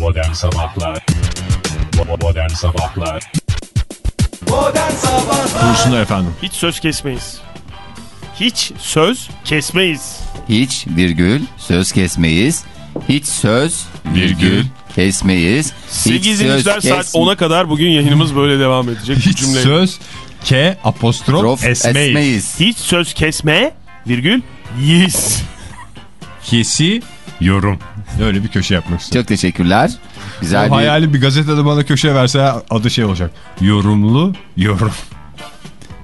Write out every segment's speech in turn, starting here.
Modern Sabahlar Modern Sabahlar Modern Sabahlar Buyursunlar efendim. Hiç söz kesmeyiz. Hiç söz kesmeyiz. Hiç virgül söz kesmeyiz. Hiç söz virgül kesmeyiz. Hiç Sevgili söz dinleyiciler saat kesme- 10'a kadar bugün yayınımız böyle devam edecek. Hiç cümleyle. söz K apostrof Rof esmeyiz. esmeyiz. Hiç söz kesme virgül yiyiz. Kesi yorum. Öyle bir köşe yapmak istedim. Çok teşekkürler. Güzel O bir... hayali bir gazetede bana köşe verse adı şey olacak. Yorumlu yorum.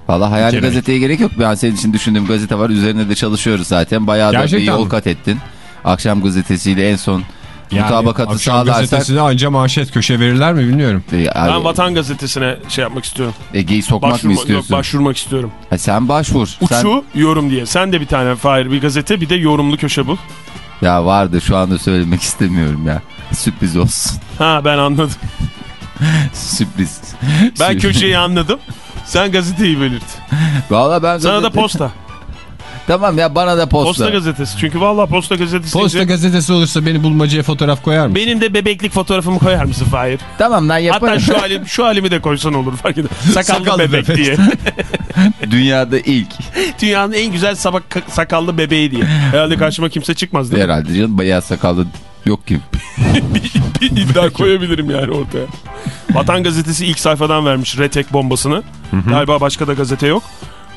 Valla hayali Gerek. gazeteye gerek yok. Ben senin için düşündüğüm gazete var. Üzerine de çalışıyoruz zaten. Bayağı da bir Gerçekten yol mi? kat ettin. Akşam gazetesiyle en son mutabakatı akşam sağlarsak gazetesine anca manşet köşe verirler mi bilmiyorum. e, Ben Vatan Gazetesi'ne şey yapmak istiyorum. Ege'yi sokmak mı Başvurma, yok, istiyorsun? başvurmak istiyorum. Ha, sen başvur. Sen... Uçu yorum diye. Sen de bir tane Fahir bir gazete bir de yorumlu köşe bul. Ya vardı şu anda söylemek istemiyorum ya. Sürpriz olsun. Ha ben anladım. Sürpriz. Ben köşeyi anladım. Sen gazeteyi belirt. Valla ben Sana da posta. Tamam ya bana da posta. Posta gazetesi. Çünkü vallahi posta gazetesi. Posta gazetesi olursa beni bulmacaya fotoğraf koyar mısın? Benim de bebeklik fotoğrafımı koyar mısın Fahir? Tamam lan yaparım. Hatta şu halim şu halimi de koysan olur fark eder. Sakallı, Sakallı bebek, bebek. diye. Dünyada ilk. Dünyanın en güzel sabak sakallı bebeği diye. Herhalde karşıma kimse çıkmaz değil mi? Herhalde canım bayağı sakallı yok ki. bir iddia koyabilirim yani ortaya. Vatan Gazetesi ilk sayfadan vermiş Retek bombasını. Galiba başka da gazete yok.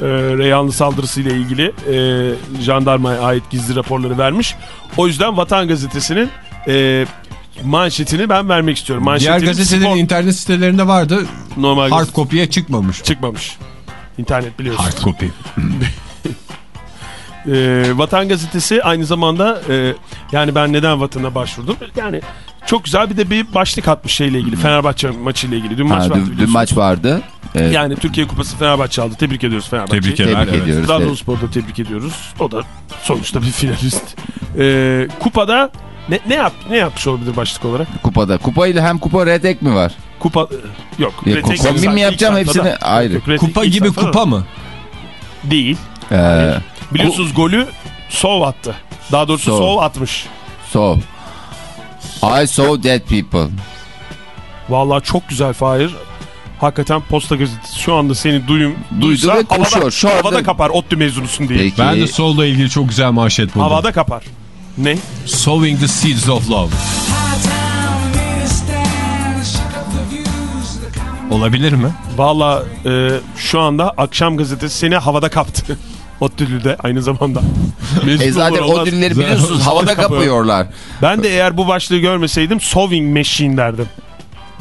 Ee, Reyhanlı saldırısıyla ilgili e, jandarmaya ait gizli raporları vermiş. O yüzden Vatan Gazetesi'nin e, manşetini ben vermek istiyorum. Diğer Manşetini gazetelerin spor- internet sitelerinde vardı. normal Hard copy'ye çıkmamış. çıkmamış. İnternet biliyorsun. Hard copy. Ee, Vatan Gazetesi aynı zamanda e, yani ben neden Vatan'a başvurdum? Yani çok güzel bir de bir başlık atmış şeyle ilgili. Fenerbahçe maçıyla ilgili. Dün maç Ha, vardı dün, dün maç vardı. Evet, Yani Türkiye Kupası Fenerbahçe aldı. Tebrik ediyoruz Fenerbahçe'yi. Tebrik tebrik evet. ediyoruz. Trabzonspor'da tebrik ediyoruz. O da sonuçta bir finalist. Ee, kupada ne, ne, yap, ne yapmış olabilir başlık olarak? Kupada. Kupayla hem kupa redek mi var? Kupa yok. Ya, Retek kombin mi yapacağım hepsini? Ayrı. Yok, Retek Kupa gibi kupa mı? Değil. Ee, Biliyorsunuz golü Sov attı. Daha doğrusu Sov. Sov atmış. so. I saw dead people. Vallahi çok güzel Fahir. Hakikaten Posta Gazetesi şu anda seni duyum, Duydu duysa ve koşuyor. Havada, Şu anda- havada kapar ODTÜ mezunusun diye. Peki. Ben de solla ilgili çok güzel manşet buldum. Havada kapar. Ne? Sowing the seeds of love. Olabilir mi? Valla e, şu anda Akşam Gazetesi seni havada kaptı. ODTÜ'lüde aynı zamanda. E zaten olur olmaz. o dilleri biliyorsunuz havada Havada kapıyor. kapıyorlar. Ben de eğer bu başlığı görmeseydim Sowing Machine derdim.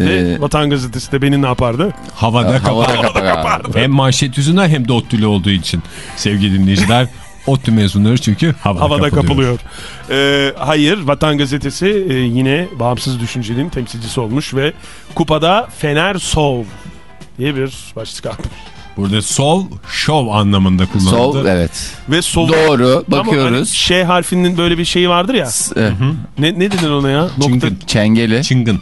Ve Ee, Vatan Gazetesi de beni ne yapardı? Havada havada kapar. kapar. Hem manşet yüzünden hem de ODTÜ'lü olduğu için. Sevgili dinleyiciler ODTÜ mezunları çünkü havada, Havada kapılıyor. kapılıyor. E, hayır Vatan Gazetesi e, yine bağımsız düşüncenin temsilcisi olmuş ve kupada Fener Sov diye bir başlık atmış. Burada sol şov anlamında kullanıldı. Sol evet. Ve Sov Doğru hani bakıyoruz. Ş harfinin böyle bir şeyi vardır ya. Ee, Ne, ne denir ona ya? Nokta. Çıngın. Çengeli. Çıngın.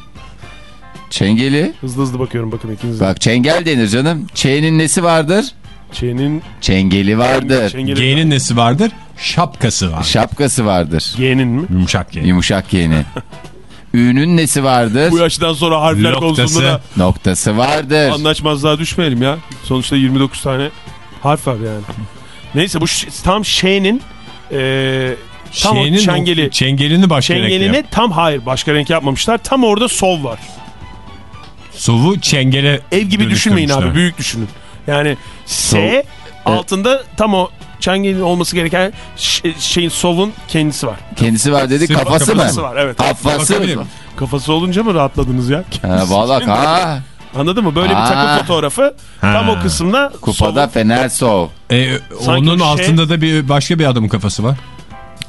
Çengeli. Hızlı hızlı bakıyorum bakın ikiniz de. Bak çengel denir canım. Ç'nin nesi vardır? Ç'nin Çengeli vardır. G'nin nesi vardır? Şapkası var. Şapkası vardır. Y'nin mi? Yumuşak G. Yumuşak Y'nin. Ü'nün nesi vardır? Bu yaştan sonra harfler Noktası. konusunda da Noktası vardır. anlaşmazlığa düşmeyelim ya. Sonuçta 29 tane harf var yani. Neyse bu tam Ş'nin e, tam o Şeyinin çengeli. çengelini başka renkli Çengelini yap. tam hayır başka renk yapmamışlar. Tam orada sol var. Sovu çengele Ev gibi düşünmeyin abi büyük düşünün. Yani S altında tam o çengelin olması gereken şeyin sovun kendisi var. Kendisi var dedi Kafası- kafası mı? Kafası var evet. Kafası mı? Kafası olunca mı rahatladınız ya? Ha, Valla ha. Anladın mı? Böyle bir Aa. takım fotoğrafı tam Ha. o kısımda Kupada sovun- Fener Sov. E, Sanki onun şey- altında da bir başka bir adamın kafası var.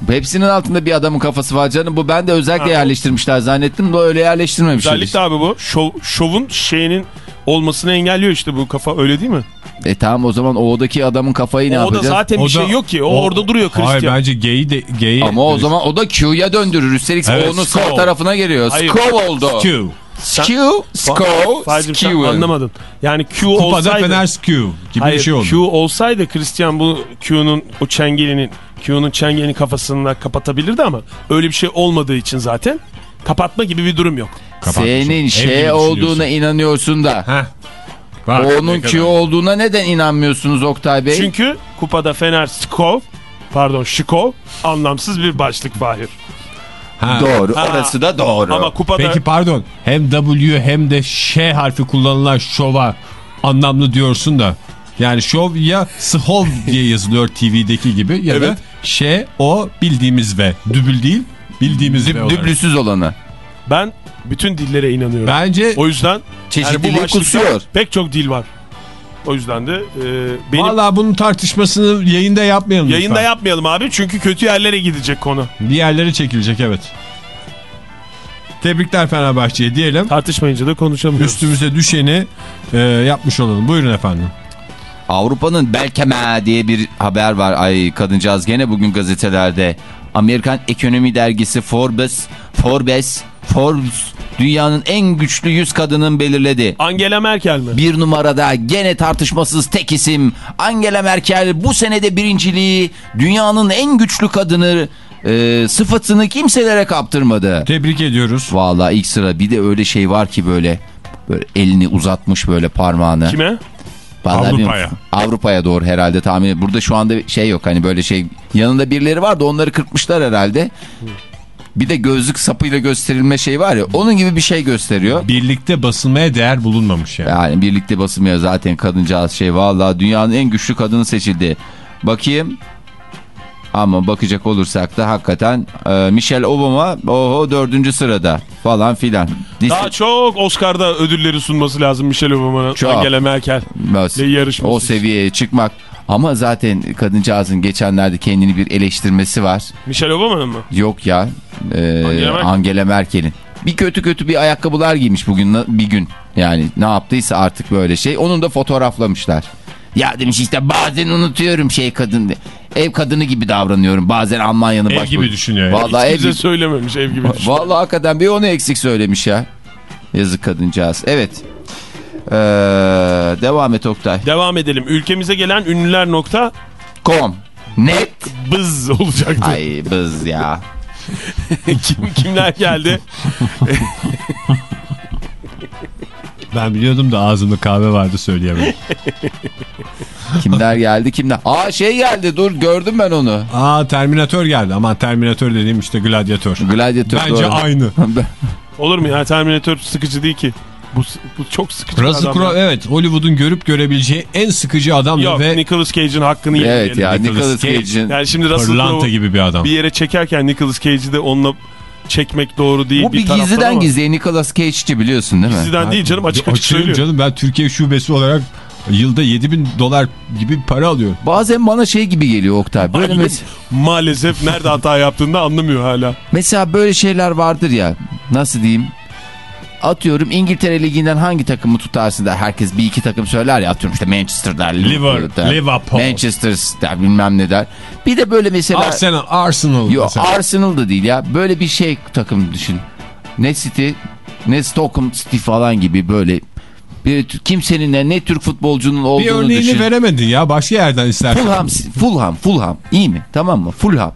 Hepsinin altında bir adamın kafası var canım. Bu ben de özellikle Ha. yerleştirmişler zannettim de öyle yerleştirmemişler. Özellikle abi bu şov, şovun şeyinin olmasını engelliyor işte bu kafa öyle değil mi? E tamam o zaman o'daki adamın kafayı ne o da yapacağız? zaten bir O da- şey yok ki. O, orada duruyor Hayır Christian. bence G'yi de G'yi Ama o zaman o da Q'ya döndürür. Üstelik Evet, onun sağ tarafına geliyor. Hayır. Skov oldu. Q. Sen- Q, sen Skew. anlamadın. Yani Q Kupada olsaydı. Fener Q gibi Hayır, bir şey oldu. Q olsaydı Christian bu Q'nun o çengelinin Q'nun çengelini kafasında kapatabilirdi ama öyle bir şey olmadığı için zaten Kapatma gibi bir durum yok. Senin şey olduğuna inanıyorsun da. Heh. Bak, Onunki kadar- olduğuna neden inanmıyorsunuz Oktay Bey? Çünkü kupada Fener Skov pardon Şikov anlamsız bir başlık Fahir. Ha. Doğru. Ha. Orası da doğru. Ama kupada Peki pardon hem W hem de Ş harfi kullanılan şova anlamlı diyorsun da yani şov ya Shov diye yazılıyor TV'deki gibi ya da Evet. Ş o bildiğimiz ve dübül değil bildiğimiz ve Düb- olarak. düblüsüz olanı. ben bütün dillere inanıyorum. Bence O yüzden Çeşitliliği yani kusuyor. pek çok dil var. O yüzden de e, benim Vallahi bunun tartışmasını yayında yapmayalım yayında lütfen. yapmayalım abi çünkü kötü yerlere gidecek konu. Bir yerlere çekilecek evet. Tebrikler Fenerbahçe'ye diyelim. Tartışmayınca da konuşamıyoruz. Üstümüze düşeni e, yapmış olalım. Buyurun efendim. Avrupa'nın Belkeme diye bir haber var. Ay kadıncağız gene bugün gazetelerde. Amerikan Ekonomi Dergisi Forbes, Forbes, Forbes dünyanın en güçlü 100 kadının belirledi. Angela Merkel mi? Bir numarada gene tartışmasız tek isim Angela Merkel bu senede birinciliği dünyanın en güçlü kadını e, sıfatını kimselere kaptırmadı. Tebrik ediyoruz. Vallahi ilk sıra bir de öyle şey var ki böyle böyle elini uzatmış böyle parmağını. Kime? Avrupa'ya. Avrupa'ya doğru herhalde tahmin. Burada şu anda şey yok hani böyle şey yanında birileri var da onları kırpmışlar herhalde. Bir de gözlük sapıyla gösterilme şey var ya onun gibi bir şey gösteriyor. Birlikte basılmaya değer bulunmamış yani. Yani birlikte basılmıyor zaten kadıncağız şey vallahi dünyanın en güçlü kadını seçildi. Bakayım. Ama bakacak olursak da hakikaten e, Michelle Obama oho dördüncü sırada falan filan. Dis- Daha çok Oscar'da ödülleri sunması lazım Michelle Obama'nın. Angela Merkel. İle yarışması o seviyeye çıkmak. Ama zaten kadıncağızın geçenlerde kendini bir eleştirmesi var. Michelle Obama'nın mı? Yok ya e, Angela Merkel. Angela Merkel'in. Bir kötü kötü bir ayakkabılar giymiş bugün bir gün. Yani ne yaptıysa artık böyle şey. Onun da fotoğraflamışlar. Ya demiş işte bazen unutuyorum şey kadın. Ev kadını gibi davranıyorum. Bazen Almanya'nın Ev baş- gibi düşünüyor. Vallahi Hiç ev gibi. söylememiş ev gibi düşün. Vallahi hakikaten bir onu eksik söylemiş ya. Yazık kadıncağız. Evet. Ee, devam et Oktay. Devam edelim. Ülkemize gelen ünlüler nokta Kom. Net. bız olacaktı. Ay bız ya. Kim, kimler geldi? Ben biliyordum da ağzımda kahve vardı söyleyemedim. Kimler geldi kimler? Aa şey geldi dur gördüm ben onu. Aa Terminator geldi. Ama Terminator dediğim işte gladyatör. Gladiator Bence doğru. aynı. Olur mu ya Terminator sıkıcı değil ki. Bu, bu çok sıkıcı Russell adam. Crowe evet Hollywood'un görüp görebileceği en sıkıcı adam Yok ve Nicolas Cage'in hakkını evet yemeyelim. ya Nicolas Nicolas Cage. Cage'in. Yani şimdi Russell Crowe gibi bir adam. bir yere çekerken Nicolas Cage'i de onunla çekmek doğru değil Bu bir taraftan gizliden ama gizliye Nicolas Cage'ci biliyorsun değil mi? Gizliden değil canım açık açık söylüyor. canım ben Türkiye şubesi olarak yılda 7000 dolar gibi bir para alıyorum. Bazen bana şey gibi geliyor Oktay. Böyle Aynen. mes- Maalesef nerede hata yaptığını anlamıyor hala. mesela böyle şeyler vardır ya. Nasıl diyeyim? Atıyorum İngiltere Ligi'nden hangi takımı tutarsın da herkes bir iki takım söyler ya atıyorum işte Manchester der, Liverpool der, Liverpool. Manchester der bilmem ne der. Bir de böyle mesela Arsenal, Arsenal Yok mesela. Arsenal da değil ya. Böyle bir şey takım düşün. Ne City ne Stockholm City falan gibi böyle bir kimsenin de ne Türk futbolcunun bir olduğunu örneğini düşün. veremedin ya başka yerden istersen. Fulham, Fulham, Fulham. İyi mi? Tamam mı? Fulham.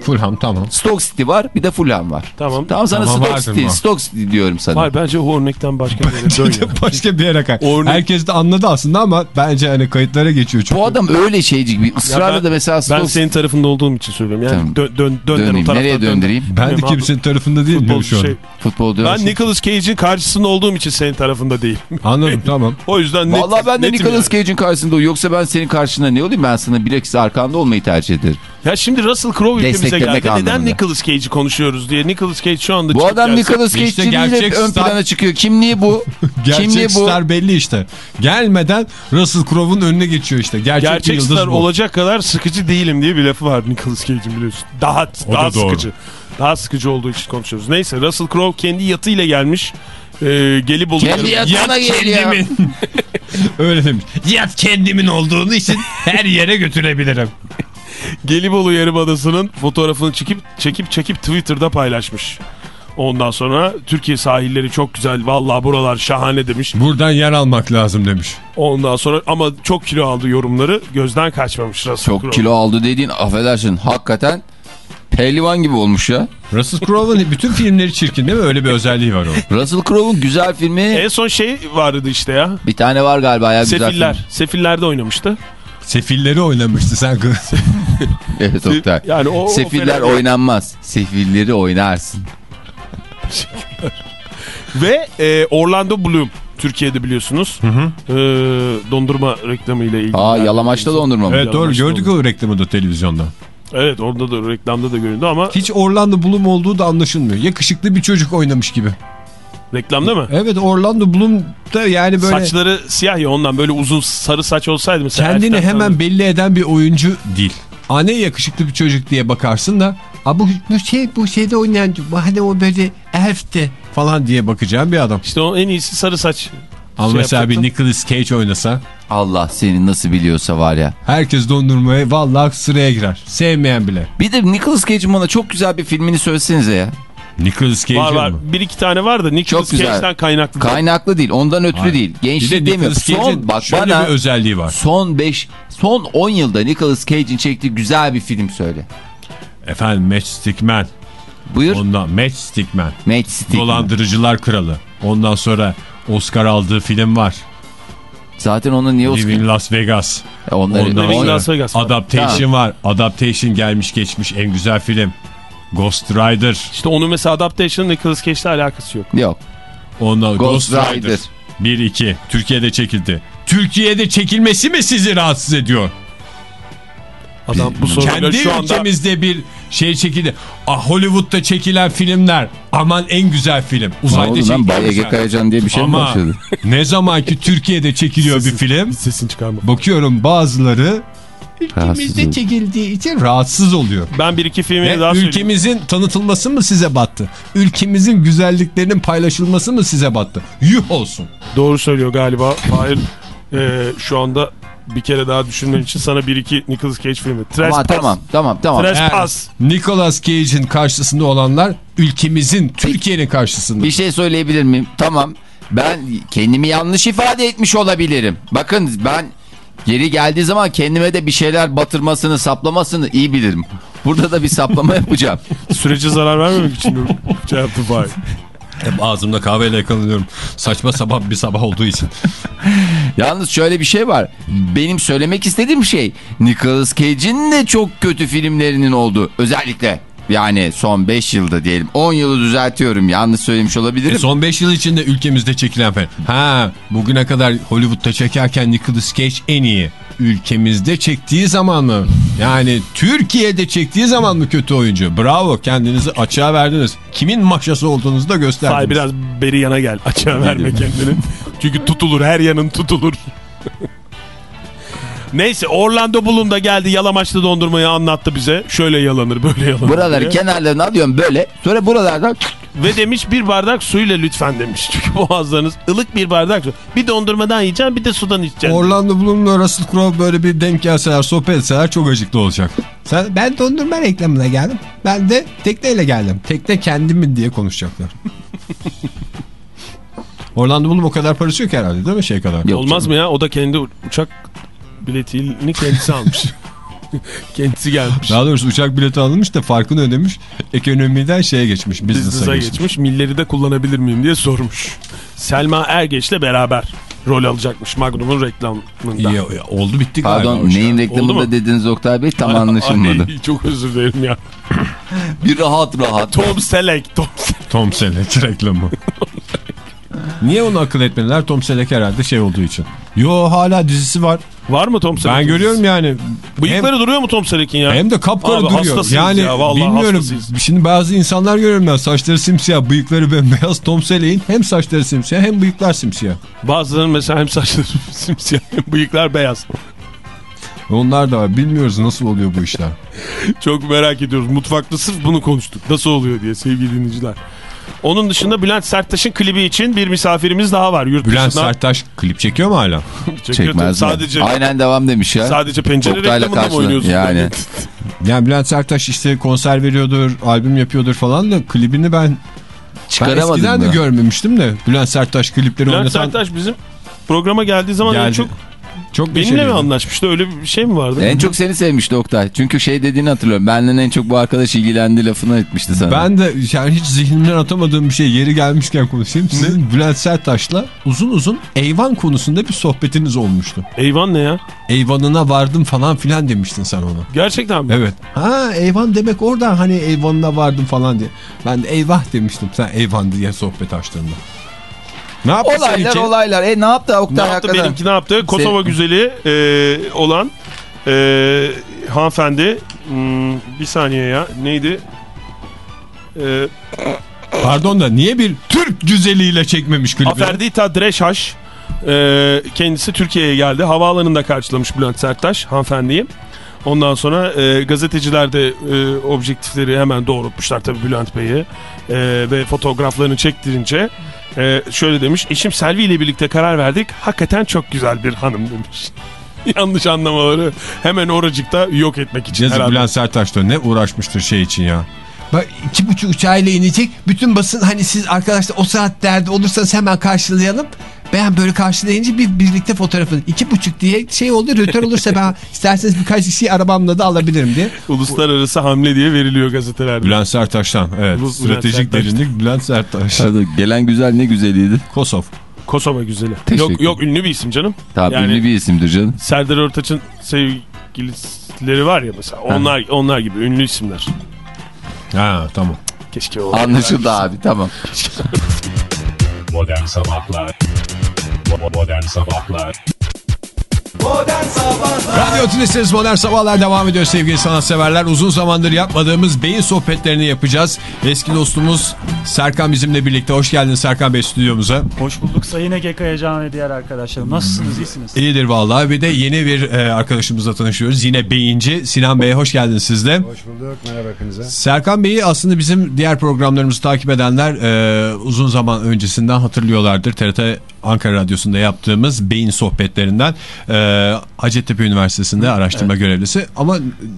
Fulham tamam. Stoke City var bir de Fulham var. Tamam. Tamam sana Tamam, Stoke City, mı? Stoke City diyorum sana. Var bence o örnekten başka bir yere dön ya. başka bir yere kay. O örnek- Herkes de anladı aslında ama bence hani kayıtlara geçiyor çünkü. Bu adam öyle şeyci gibi ısrarla ben- da mesela Ben Stoke senin tarafında olduğum için söylüyorum. Yani Tamam. dön, dön, dön, o taraftan Nereye dön. döndüreyim? ben de kimsenin tarafında değilim Futbol şu an. şey. futbol Ben. Nicolas Cage'in karşısında olduğum için senin tarafında değil. Anladım tamam. O yüzden net, Vallahi ben de Nicolas yani. Cage'in karşısında yoksa ben senin karşında ne olayım ben sana bilakis arkanda olmayı tercih ederim. Ya şimdi Russell Crowe ülkemize geldi. Neden anlamında. Nicolas Cage'i konuşuyoruz diye. Nicolas Cage şu anda Bu adam gelse- Nicolas Cage İşte gerçek ön star- plana çıkıyor. Kimliği bu. Kimliği Gerçek bu. star belli işte. Gelmeden Russell Crowe'un önüne geçiyor işte. Gerçek, Gerçek star bu. olacak kadar sıkıcı değilim diye bir lafı var Nicolas Cage'in biliyorsun. Daha O daha da sıkıcı. Daha sıkıcı olduğu için konuşuyoruz. Neyse Russell Crowe kendi yatıyla gelmiş. Ee, Gelibolu Kendi yarım- yatağına geliyor. Öyle demiş. Yat kendimin olduğunu için her yere götürebilirim. Gelibolu Yarımadası'nın fotoğrafını çekip çekip çekip Twitter'da paylaşmış. Ondan sonra Türkiye sahilleri çok güzel vallahi buralar şahane demiş. Buradan yer almak lazım demiş. Ondan sonra ama çok kilo aldı yorumları gözden kaçmamış Russell Çok Crowe. kilo aldı dediğin affedersin hakikaten Pehlivan gibi olmuş ya. Russell Crowe'un bütün filmleri çirkin değil mi? Öyle bir özelliği var o. Russell Crowe'un güzel filmi En son şey vardı işte ya. bir tane var galiba ya güzel Sefiller. film. Sefiller'de oynamıştı. Sefilleri oynamıştı sen. Evet Oktay. Yani o, o Sefiller değil. oynanmaz. Sefilleri oynarsın. Ve e, Orlando Bloom. Türkiye'de biliyorsunuz. E, dondurma reklamı ile ilgili. Aa yalamaçta dondurma mı? evet doğru gördük o reklamı da televizyonda. Evet orada da reklamda da göründü ama Hiç Orlando Bloom olduğu da anlaşılmıyor. Yakışıklı bir çocuk oynamış gibi. Reklamda mı? Evet Orlando Bloom da yani böyle Saçları siyah ya ondan böyle uzun sarı saç olsaydı mesela. kendini hemen tanıdım. belli eden bir oyuncu değil. Anne yakışıklı bir çocuk diye bakarsın da "Aa, bu, bu şey bu şeyde oynayan hani o böyle elfti falan diye bakacağım bir adam. İşte o en iyisi sarı saç. Ama Şey mesela bir. Nicolas Cage oynasa Allah seni nasıl biliyorsa var ya. herkes dondurmaya vallahi sıraya girer. Sevmeyen bile. Bir de Nicolas Cage'in bana çok güzel bir filmini söylesenize ya. Nicolas Cage Var var. Bir iki tane var da güzel. Cage'den kaynaklı. Kaynaklı değil ondan ötürü Hayır. değil. Bir de Gençlik demiyorum. Nicolas Cage'in Son, bak şöyle bana bir özelliği var. son 5 son 10 yılda Nicolas Cage'in çektiği güzel bir film söyle. Efendim Matchstick Man. Buyur. Ondan Matchstick Man. Matchstick. Dolandırıcılar Kralı. Ondan sonra Oscar aldığı film var. Zaten onu niye Oscar? Living Las Vegas. Onları, Ondan Living sonra Las Vegas var. Adaptation var. Adaptation gelmiş geçmiş en güzel film. Ghost Rider. İşte onun mesela Adaptation Nicolas Cage'le alakası yok. Yok. Ondan Ghost Ghost, Rider. Rider. 1-2. Türkiye'de çekildi. Türkiye'de çekilmesi mi sizi rahatsız ediyor? Adam bu soruları Kendi şu anda ülkemizde bir şey çekildi. Ah, Hollywood'da çekilen filmler. Aman en güzel film. Uzayda Bay çekilen Ege güzel. Kayacan diye bir şey mi Ama başladı? ne zaman ki Türkiye'de çekiliyor bir film. sesini çıkarma. Bakıyorum bazıları ülkemizde çekildiği için rahatsız oluyor. Ben bir iki filmi Ve daha söyleyeyim. ülkemizin tanıtılması mı size battı? Ülkemizin güzelliklerinin paylaşılması mı size battı? Yuh olsun. Doğru söylüyor galiba. Hayır. Ee, şu anda bir kere daha düşünmen için sana bir iki Nicolas Cage filmi. Ama Trespass. tamam tamam tamam. Trespass. Nicolas Cage'in karşısında olanlar ülkemizin, Türkiye'nin karşısında. Bir şey söyleyebilir miyim? Tamam. Ben kendimi yanlış ifade etmiş olabilirim. Bakın ben geri geldiği zaman kendime de bir şeyler batırmasını, saplamasını iyi bilirim. Burada da bir saplama yapacağım. Sürece zarar vermemek için şey yaptı Fahir. Hep ağzımda kahveyle yakalanıyorum. Saçma sabah bir sabah olduğu için. Yalnız şöyle bir şey var. Benim söylemek istediğim şey Nicolas Cage'in de çok kötü filmlerinin olduğu. Özellikle yani son 5 yılda diyelim. 10 yılı düzeltiyorum. Yanlış söylemiş olabilirim. E son 5 yıl içinde ülkemizde çekilen film. Ha, bugüne kadar Hollywood'da çekerken Nicolas Cage en iyi. Ülkemizde çektiği zaman mı? Yani Türkiye'de çektiği zaman mı kötü oyuncu? Bravo kendinizi açığa verdiniz. Kimin maşası olduğunuzu da gösterdiniz. Fahir biraz beri yana gel. Açığa verme kendini. Çünkü tutulur. Her yanın tutulur. Neyse Orlando Bloom da geldi yalamaçlı dondurmayı anlattı bize. Şöyle yalanır böyle yalanır. Buraları diye. kenarlarını alıyorum böyle. Sonra buralardan Ve demiş bir bardak suyla lütfen demiş. Çünkü boğazlarınız ılık bir bardak su. Bir dondurmadan yiyeceğim bir de sudan içeceğim. Orlando Bloom'la Russell Crowe böyle bir denk gelseler, sohbet etseler çok acıklı olacak. Sen, ben dondurma reklamına geldim. Ben de tekneyle geldim. Tekne kendimin diye konuşacaklar. Orlando Bloom o kadar parası yok herhalde değil mi şey kadar? Yok Olmaz canım. mı ya? O da kendi uçak biletini kendisi almış. kendisi gelmiş. Daha doğrusu uçak bileti alınmış da farkını ödemiş. Ekonomiden şeye geçmiş. Business'a geçmiş. geçmiş. Milleri de kullanabilir miyim diye sormuş. Selma Ergeç'le beraber rol alacakmış Magnum'un reklamında. İyi, iyi, oldu bitti galiba. Pardon iş neyin ya. Reklamında dediniz Oktay Bey tam anlaşılmadı. Ay, çok özür dilerim ya. Bir rahat rahat. Tom Selleck. Tom Selleck. Tom Selleck reklamı. Niye onu akıl etmediler? Tom Selleck herhalde şey olduğu için. Yo hala dizisi var. Var mı Tom Selleck? Ben görüyorum yani. Bıyıkları duruyor mu Tom Selleck'in ya? Hem, hem de kapkara Abi duruyor. Yani ya, bilmiyorum. hastasıyız. Şimdi bazı insanlar görüyorum ben. Saçları simsiyah, bıyıkları bembeyaz. Tom Selleck'in hem saçları simsiyah hem bıyıklar simsiyah. Bazılarının mesela hem saçları simsiyah hem bıyıklar beyaz. Onlar da var. Bilmiyoruz nasıl oluyor bu işler. Çok merak ediyoruz. Mutfakta sırf bunu konuştuk. Nasıl oluyor diye sevgili dinleyiciler. Onun dışında Bülent Serttaş'ın klibi için bir misafirimiz daha var. Yurt Bülent dışından. Serttaş klip çekiyor mu hala? Çekiyor. Çekmez mi? Sadece, Aynen devam demiş ya. sadece pencere Oktay'la reklamında mı karşıla- oynuyorsun? yani. Yani Bülent Serttaş işte konser veriyordur, albüm yapıyordur falan da klibini ben, ben Çıkaramadın eskiden de mı? görmemiştim de. Bülent Serttaş klipleri Bülent oynatan... Serttaş bizim programa geldiği zaman en Geldi. çok Çok Benimle mi anlaşmıştı? Öyle bir şey mi vardı? En çok seni sevmişti Oktay. Çünkü şey dediğini hatırlıyorum. Benden en çok bu arkadaş ilgilendi lafını etmişti sana. Ben de yani hiç zihnimden atamadığım bir şey yeri gelmişken konuşayım. Sizin Bülent Serttaş'la uzun uzun Eyvan konusunda bir sohbetiniz olmuştu. Eyvan ne ya? Eyvanına vardım falan filan demiştin sen ona. Gerçekten mi? Evet. Ha eyvan demek oradan hani eyvanına vardım falan diye. Ben de eyvah demiştim sen eyvan diye sohbet açtığında. Ne yaptı Olaylar seninki? olaylar. E ne yaptı Oktay Ne yaptı hakikaten? benimki ne yaptı? Kosova Senin- güzeli e, olan e, hanımefendi hmm, bir saniye ya neydi? E, Pardon da niye bir Türk güzeliyle çekmemiş klibi? Aferdita Dreşhaş e, kendisi Türkiye'ye geldi. Havaalanında karşılamış Bülent Serttaş hanımefendiyi. Ondan sonra e, gazeteciler de e, objektifleri hemen doğrultmuşlar tabii Bülent Bey'i E, ve fotoğraflarını çektirince e, şöyle demiş eşim Selvi ile birlikte karar verdik hakikaten çok güzel bir hanım demiş. Yanlış anlamaları hemen oracıkta yok etmek için Yazık herhalde. Bülent Serttaş da ne uğraşmıştır şey için ya. Bak iki buçuk uçağıyla inecek. Bütün basın hani siz arkadaşlar o saatlerde olursanız hemen karşılayalım. Ben böyle karşılayınca bir birlikte fotoğrafını iki buçuk diye şey oldu röter olursa ben isterseniz birkaç kişiyi arabamla da alabilirim diye. Uluslararası hamle diye veriliyor gazetelerde. Bülent Serttaş'tan evet Bülent stratejik Serttaş. derinlik Bülent. Pardon, Gelen güzel ne güzeliydi. Kosov. Kosova güzeli. Teşekkür. Yok yok ünlü bir isim canım. Tabii Yani- ünlü bir isimdir canım. Serdar Ortaç'ın sevgilileri var ya mesela. Onlar onlar gibi ünlü isimler. Ha tamam. Keşke. Anlaşıldı abi tamam. Modern Sabahlar Modern Sabahlar Modern Sabahlar Radyo Tülesi'niz Modern Sabahlar devam ediyor sevgili sanatseverler. Uzun zamandır yapmadığımız beyin sohbetlerini yapacağız. Eski dostumuz Serkan bizimle birlikte. Hoş geldin Serkan Bey stüdyomuza. Hoş bulduk Sayın Ege Kayacan ve diğer arkadaşlarım. Nasılsınız, iyisiniz? İyidir vallahi. Bir de yeni bir e, arkadaşımızla tanışıyoruz. Yine beyinci. Sinan Bey hoş geldiniz siz de. Hoş bulduk. Merhaba hepinize. Serkan Bey'i aslında bizim diğer programlarımızı takip edenler e, uzun zaman öncesinden hatırlıyorlardır. TRT Ankara Radyosu'nda yaptığımız beyin sohbetlerinden e, Hacettepe Üniversitesi'nde araştırma görevlisi. Ama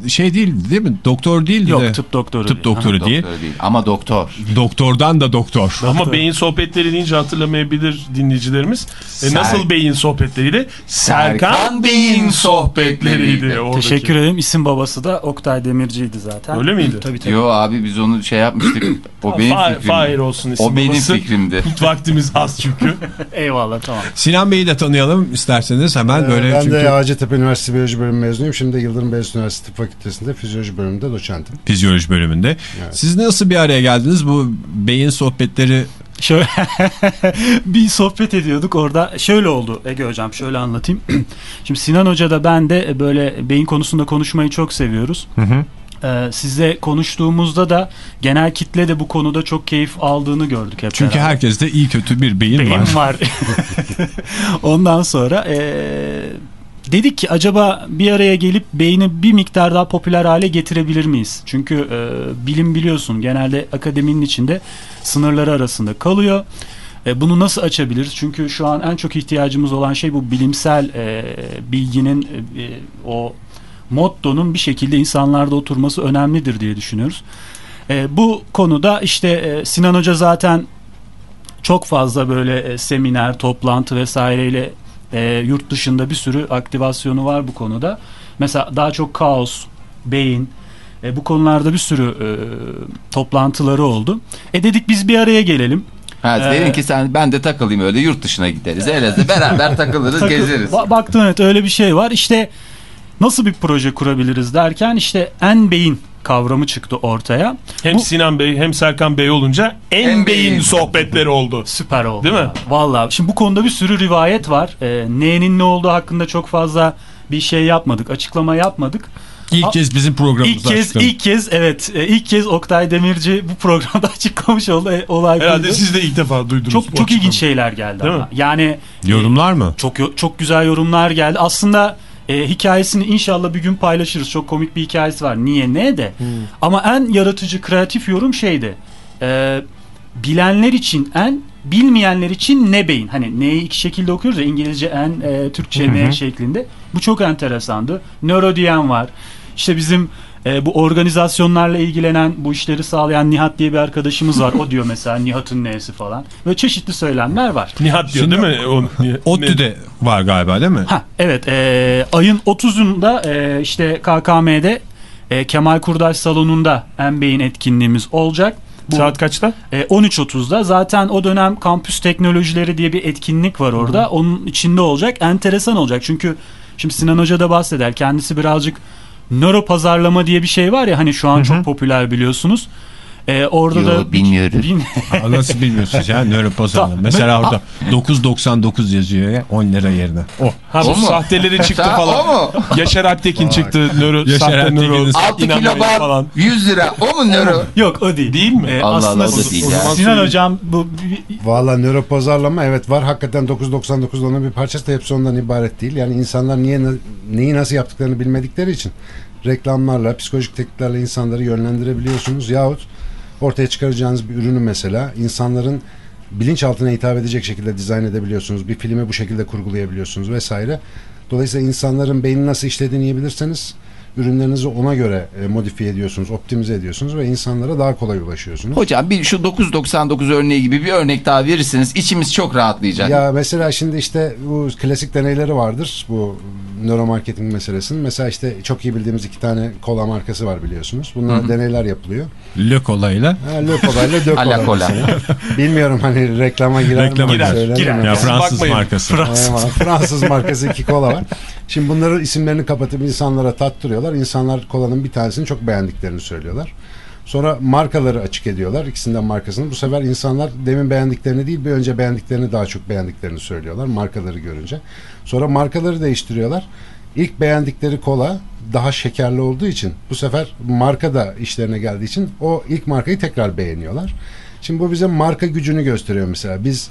şey değil değil mi? Doktor değil Yok de. tıp doktoru. Tıp değil. doktoru değil. Doktor değil. Ama doktor. Doktordan da doktor. Ama beyin sohbetleri deyince hatırlamayabilir dinleyicilerimiz. E, nasıl beyin sohbetleriydi? Serkan Serkan Beyin sohbetleriydi. oradaki. Teşekkür ederim. İsim babası da Oktay Demirci'ydi zaten. Öyle miydi? Tabii tabii. Yo abi biz onu şey yapmıştık. O benim Fa- fikrim. Fahir olsun isim O benim babası. fikrimdi. Vaktimiz az çünkü. Eyvallah tamam. Sinan Bey'i de tanıyalım isterseniz hemen böyle Ee, ben çünkü de Hacettepe Üniversitesi Biyoloji Bölümü mezunuyum. Şimdi de Yıldırım Beyazıt Üniversitesi Tıp Fakültesi'nde fizyoloji bölümünde doçentim. fizyoloji bölümünde. Siz nasıl bir araya geldiniz bu beyin sohbetleri Şöyle bir sohbet ediyorduk orada. Şöyle oldu Ege hocam şöyle anlatayım. Şimdi Sinan Hoca da ben de böyle beyin konusunda konuşmayı çok seviyoruz. Ee, sizle konuştuğumuzda da genel kitle de bu konuda çok keyif aldığını gördük hep çünkü beraber. herkeste iyi kötü bir beyin, beyin var. var. Ondan sonra eee, dedik ki acaba bir araya gelip beyni bir miktar daha popüler hale getirebilir miyiz? Çünkü eee, bilim biliyorsun genelde akademinin içinde sınırları arasında kalıyor. E, bunu nasıl açabiliriz? Çünkü şu an en çok ihtiyacımız olan şey bu bilimsel eee, bilginin e, e, o mottonun bir şekilde insanlarda oturması önemlidir diye düşünüyoruz. E, bu konuda işte e, Sinan Hoca zaten çok fazla böyle e, seminer, toplantı vesaireyle e, yurt dışında bir sürü aktivasyonu var bu konuda. Mesela daha çok kaos, beyin, e, bu konularda bir sürü e, toplantıları oldu. E dedik biz bir araya gelelim. Ha, Ee, ki sen ben de takılayım öyle yurt dışına gideriz. Elazığ beraber takılırız Takıl- gezeriz. Ba- baktım evet öyle bir şey var. İşte nasıl bir proje kurabiliriz derken işte en beyin kavramı çıktı ortaya. Hem Bu- Sinan Bey hem Serkan Bey olunca en, En beyin beyin. sohbetleri oldu. Süper oldu. Değil mi? ya. Vallahi. Şimdi bu konuda bir sürü rivayet var. Ee, neyin ne olduğu hakkında çok fazla bir şey yapmadık, açıklama yapmadık. İlk A- kez bizim İlk programımızda kez, açıkladı. ilk kez evet, e, ilk kez Oktay Demirci bu programda açıklamış oldu. E, olay Herhalde buydu. siz de ilk defa duydunuz. çok bu çok ilginç şeyler geldi Değil ama. mi? Yani Yorumlar mı? çok çok güzel yorumlar geldi. Aslında e, hikayesini inşallah bir gün paylaşırız. Çok komik bir hikayesi var. Niye ne de. Hmm. Ama en yaratıcı kreatif yorum şeydi. E, bilenler için en bilmeyenler için ne beyin. Hani neyi iki şekilde okuyoruz ya İngilizce en e, Türkçe ne şeklinde. Bu çok enteresandı. Nöro diyen var. İşte bizim E, bu organizasyonlarla ilgilenen, bu işleri sağlayan Nihat diye bir arkadaşımız var. O diyor mesela Nihat'ın neyesi falan. Böyle çeşitli söylemler var. Nihat diyor Şimdi değil mi? O, ODTÜ'de var galiba değil mi? Ha evet e, ayın 30'unda e, işte KKM'de e, Kemal Kurdaş Salonu'nda MBA'in etkinliğimiz olacak. Bu, Saat kaçta? e, 13.30'da zaten o dönem kampüs teknolojileri diye bir etkinlik var orada. Onun içinde olacak. Enteresan olacak çünkü şimdi Sinan Hoca da bahseder. Kendisi birazcık nöro pazarlama diye bir şey var ya hani şu an çok popüler biliyorsunuz. E, orada Yo, da bilmiyorum. Bin- Nasıl bilmiyorsunuz ya nöropazarlama. Ta- Mesela orada 9.99 yazıyor ya 10 lira yerine. Oh. Ha bu O mu? sahteleri çıktı falan. o mu? Yaşar Alptekin çıktı. Nöro, Yaşar sahte nöro. 6 kilo bal falan. 100 lira. O mu nöro? Yok o değil. Değil mi? E, Allah aslında Allah, o da değil ya. Sinan Hocam bu Valla nöropazarlama evet var. Hakikaten 999'da onun bir parçası da hepsi ondan ibaret değil. Yani insanlar niye neyi nasıl yaptıklarını bilmedikleri için reklamlarla, psikolojik tekniklerle insanları yönlendirebiliyorsunuz. Yahut ortaya çıkaracağınız bir ürünü mesela insanların bilinçaltına hitap edecek şekilde dizayn edebiliyorsunuz. Bir filmi bu şekilde kurgulayabiliyorsunuz vesaire. Dolayısıyla insanların beyni nasıl işlediğini iyi bilirseniz ürünlerinizi ona göre e, modifiye ediyorsunuz, optimize ediyorsunuz ve insanlara daha kolay ulaşıyorsunuz. Hocam bir şu 999 örneği gibi bir örnek daha verirseniz içimiz çok rahatlayacak. Ya mesela şimdi işte bu klasik deneyleri vardır bu nöromarketing meselesinin. Mesela işte çok iyi bildiğimiz iki tane kola markası var biliyorsunuz. Bunlar deneyler yapılıyor. Le kolayla. Ha, Le Cola ile Cola Cola. mesela. Bilmiyorum hani reklama girer Reklama mi? girer, girer. Ya Fransız bakmayın. markası. Eyvallah. Fransız markası iki kola var. Şimdi bunların isimlerini kapatıp insanlara tattırıyorlar. İnsanlar kolanın bir tanesini çok beğendiklerini söylüyorlar. Sonra markaları açık ediyorlar. ikisinden markasını. Bu sefer insanlar demin beğendiklerini değil bir önce beğendiklerini daha çok beğendiklerini söylüyorlar. Markaları görünce. Sonra markaları değiştiriyorlar. İlk beğendikleri kola daha şekerli olduğu için bu sefer marka da işlerine geldiği için o ilk markayı tekrar beğeniyorlar. Şimdi bu bize marka gücünü gösteriyor mesela. Biz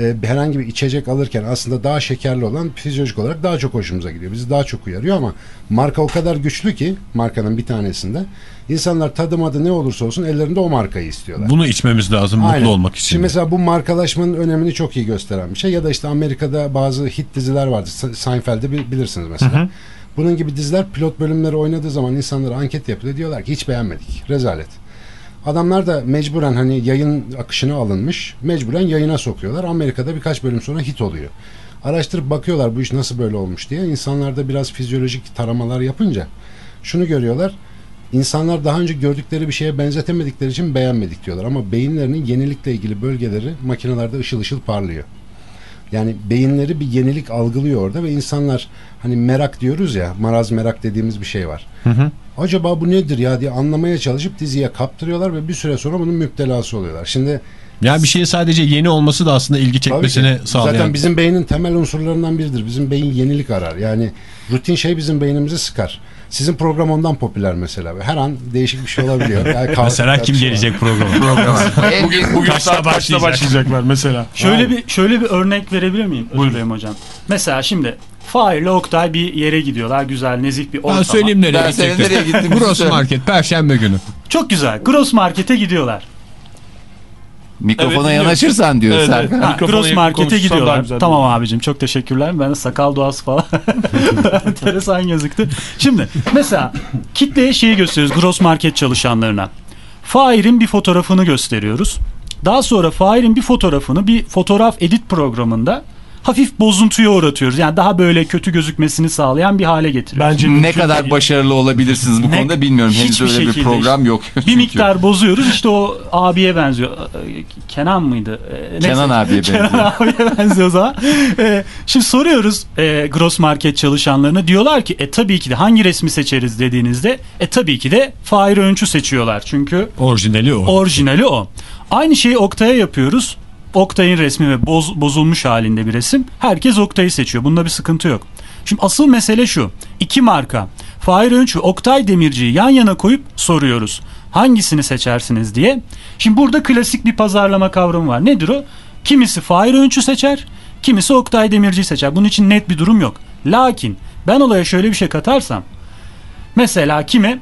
e, herhangi bir içecek alırken aslında daha şekerli olan fizyolojik olarak daha çok hoşumuza gidiyor. Bizi daha çok uyarıyor ama marka o kadar güçlü ki markanın bir tanesinde insanlar tadım adı ne olursa olsun ellerinde o markayı istiyorlar. Bunu içmemiz lazım Aynen. mutlu olmak için. Şimdi mesela bu markalaşmanın önemini çok iyi gösteren bir şey. Ya da işte Amerika'da bazı hit diziler vardı. Se- Seinfeld'i bi- bilirsiniz mesela. Bunun gibi diziler pilot bölümleri oynadığı zaman insanlara anket yapılıyor. Diyorlar ki hiç beğenmedik. Rezalet. Adamlar da mecburen hani yayın akışına alınmış. Mecburen yayına sokuyorlar. Amerika'da birkaç bölüm sonra hit oluyor. Araştırıp bakıyorlar bu iş nasıl böyle olmuş diye. İnsanlar da biraz fizyolojik taramalar yapınca şunu görüyorlar. İnsanlar daha önce gördükleri bir şeye benzetemedikleri için beğenmedik diyorlar. Ama beyinlerinin yenilikle ilgili bölgeleri makinelerde ışıl ışıl parlıyor. Yani beyinleri bir yenilik algılıyor orada ve insanlar hani merak diyoruz ya maraz merak dediğimiz bir şey var. Acaba bu nedir ya diye anlamaya çalışıp diziye kaptırıyorlar ve bir süre sonra bunun müptelası oluyorlar. Şimdi Ya bir şeyin sadece yeni olması da aslında ilgi çekmesini ki, sağlayan. zaten bizim beynin temel unsurlarından biridir. Bizim beyin yenilik arar. Yani rutin şey bizim beynimizi sıkar. Sizin program ondan popüler mesela. Her an değişik bir şey olabiliyor. Yani Mesela kim şey gelecek programa? Büyük Bugün Kaçta saat kaçta başlayacak? başlayacaklar mesela? Şöyle bir şöyle bir örnek verebilir miyim? Dilerim hocam. Mesela şimdi Fahir ile Oktay bir yere gidiyorlar. Güzel, nezih bir ortam. Ben söyleyeyim nereye Ben gidecekler. nereye gittiğimizi Gross. Market Perşembe günü. Çok güzel. Gross Market'e gidiyorlar. Mikrofona Evet, yanaşırsan diyor Evet, Serkan. evet. Ha, Gross Market'e gidiyorlar. güzel Tamam abicim çok teşekkürler. Ben de sakal doğası falan enteresan gözüktü. Şimdi mesela kitleye şeyi gösteriyoruz Gross Market çalışanlarına. Fahir'in bir fotoğrafını gösteriyoruz. Daha sonra Fahir'in bir fotoğrafını bir fotoğraf edit programında hafif bozuntuya uğratıyoruz. Yani daha böyle kötü gözükmesini sağlayan bir hale getiriyoruz. Bence Ne kadar değil. başarılı olabilirsiniz bu Ne- konuda bilmiyorum. Henüz öyle bir program yok. bir miktar bozuyoruz. İşte o abiye benziyor. Ee, Kenan mıydı? Ee, neyse. Kenan abiye benziyor. Kenan abiye benziyor o zaman. Ee, şimdi soruyoruz e, Gross Market çalışanlarına. Diyorlar ki e tabii ki de hangi resmi seçeriz dediğinizde e tabii ki de Fahir Öğünç'ü seçiyorlar. Çünkü Orijinali o. orijinali o. Aynı şeyi Oktay'a yapıyoruz. Oktay'ın resmi ve boz- bozulmuş halinde bir resim. Herkes Oktay'ı seçiyor. Bunda bir sıkıntı yok. Şimdi asıl mesele şu. İki marka Fahir Öğünç ve Oktay Demirci'yi yan yana koyup soruyoruz. Hangisini seçersiniz diye. Şimdi burada klasik bir pazarlama kavramı var. Nedir o? Kimisi Fahir Öğünç'ü seçer, kimisi Oktay Demirci'yi seçer. Bunun için net bir durum yok. Lakin ben olaya şöyle bir şey katarsam. Mesela kime?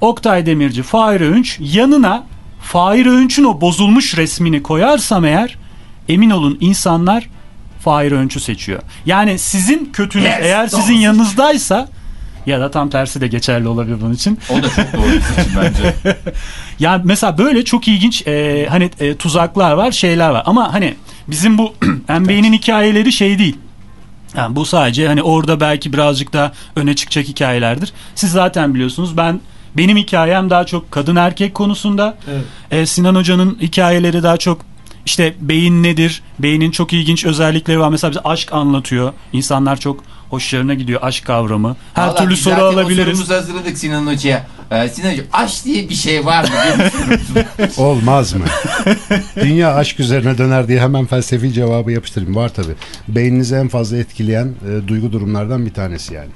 Oktay Demirci, Fahir Öğünç yanına Fahir Öğünç'ün o bozulmuş resmini koyarsam eğer emin olun insanlar Fahir Öğünç'ü seçiyor. Yani sizin kötünüz eğer sizin yanınızdaysa Ya da tam tersi de geçerli olabilir bunun için. O da çok doğru seçim bence. Yani mesela böyle çok ilginç e, hani e, tuzaklar var, şeyler var. Ama hani bizim bu NBA'nin hikayeleri şey değil. Yani bu sadece hani orada belki birazcık daha öne çıkacak hikayelerdir. Siz zaten biliyorsunuz ben benim hikayem daha çok kadın erkek konusunda. E, Sinan Hoca'nın hikayeleri daha çok işte beyin nedir? Beynin çok ilginç özellikleri var. Mesela bize aşk anlatıyor. İnsanlar çok hoşlarına gidiyor aşk kavramı. Her Vallahi türlü biz soru alabiliriz. sorumuzu hazırladık Sinan Hoca'ya. Ee, Sinan Hoca aşk diye bir şey var mı? Olmaz mı? Dünya aşk üzerine döner diye hemen felsefi cevabı yapıştırayım. Var tabi. Beyninizi en fazla etkileyen e, duygu durumlardan bir tanesi yani.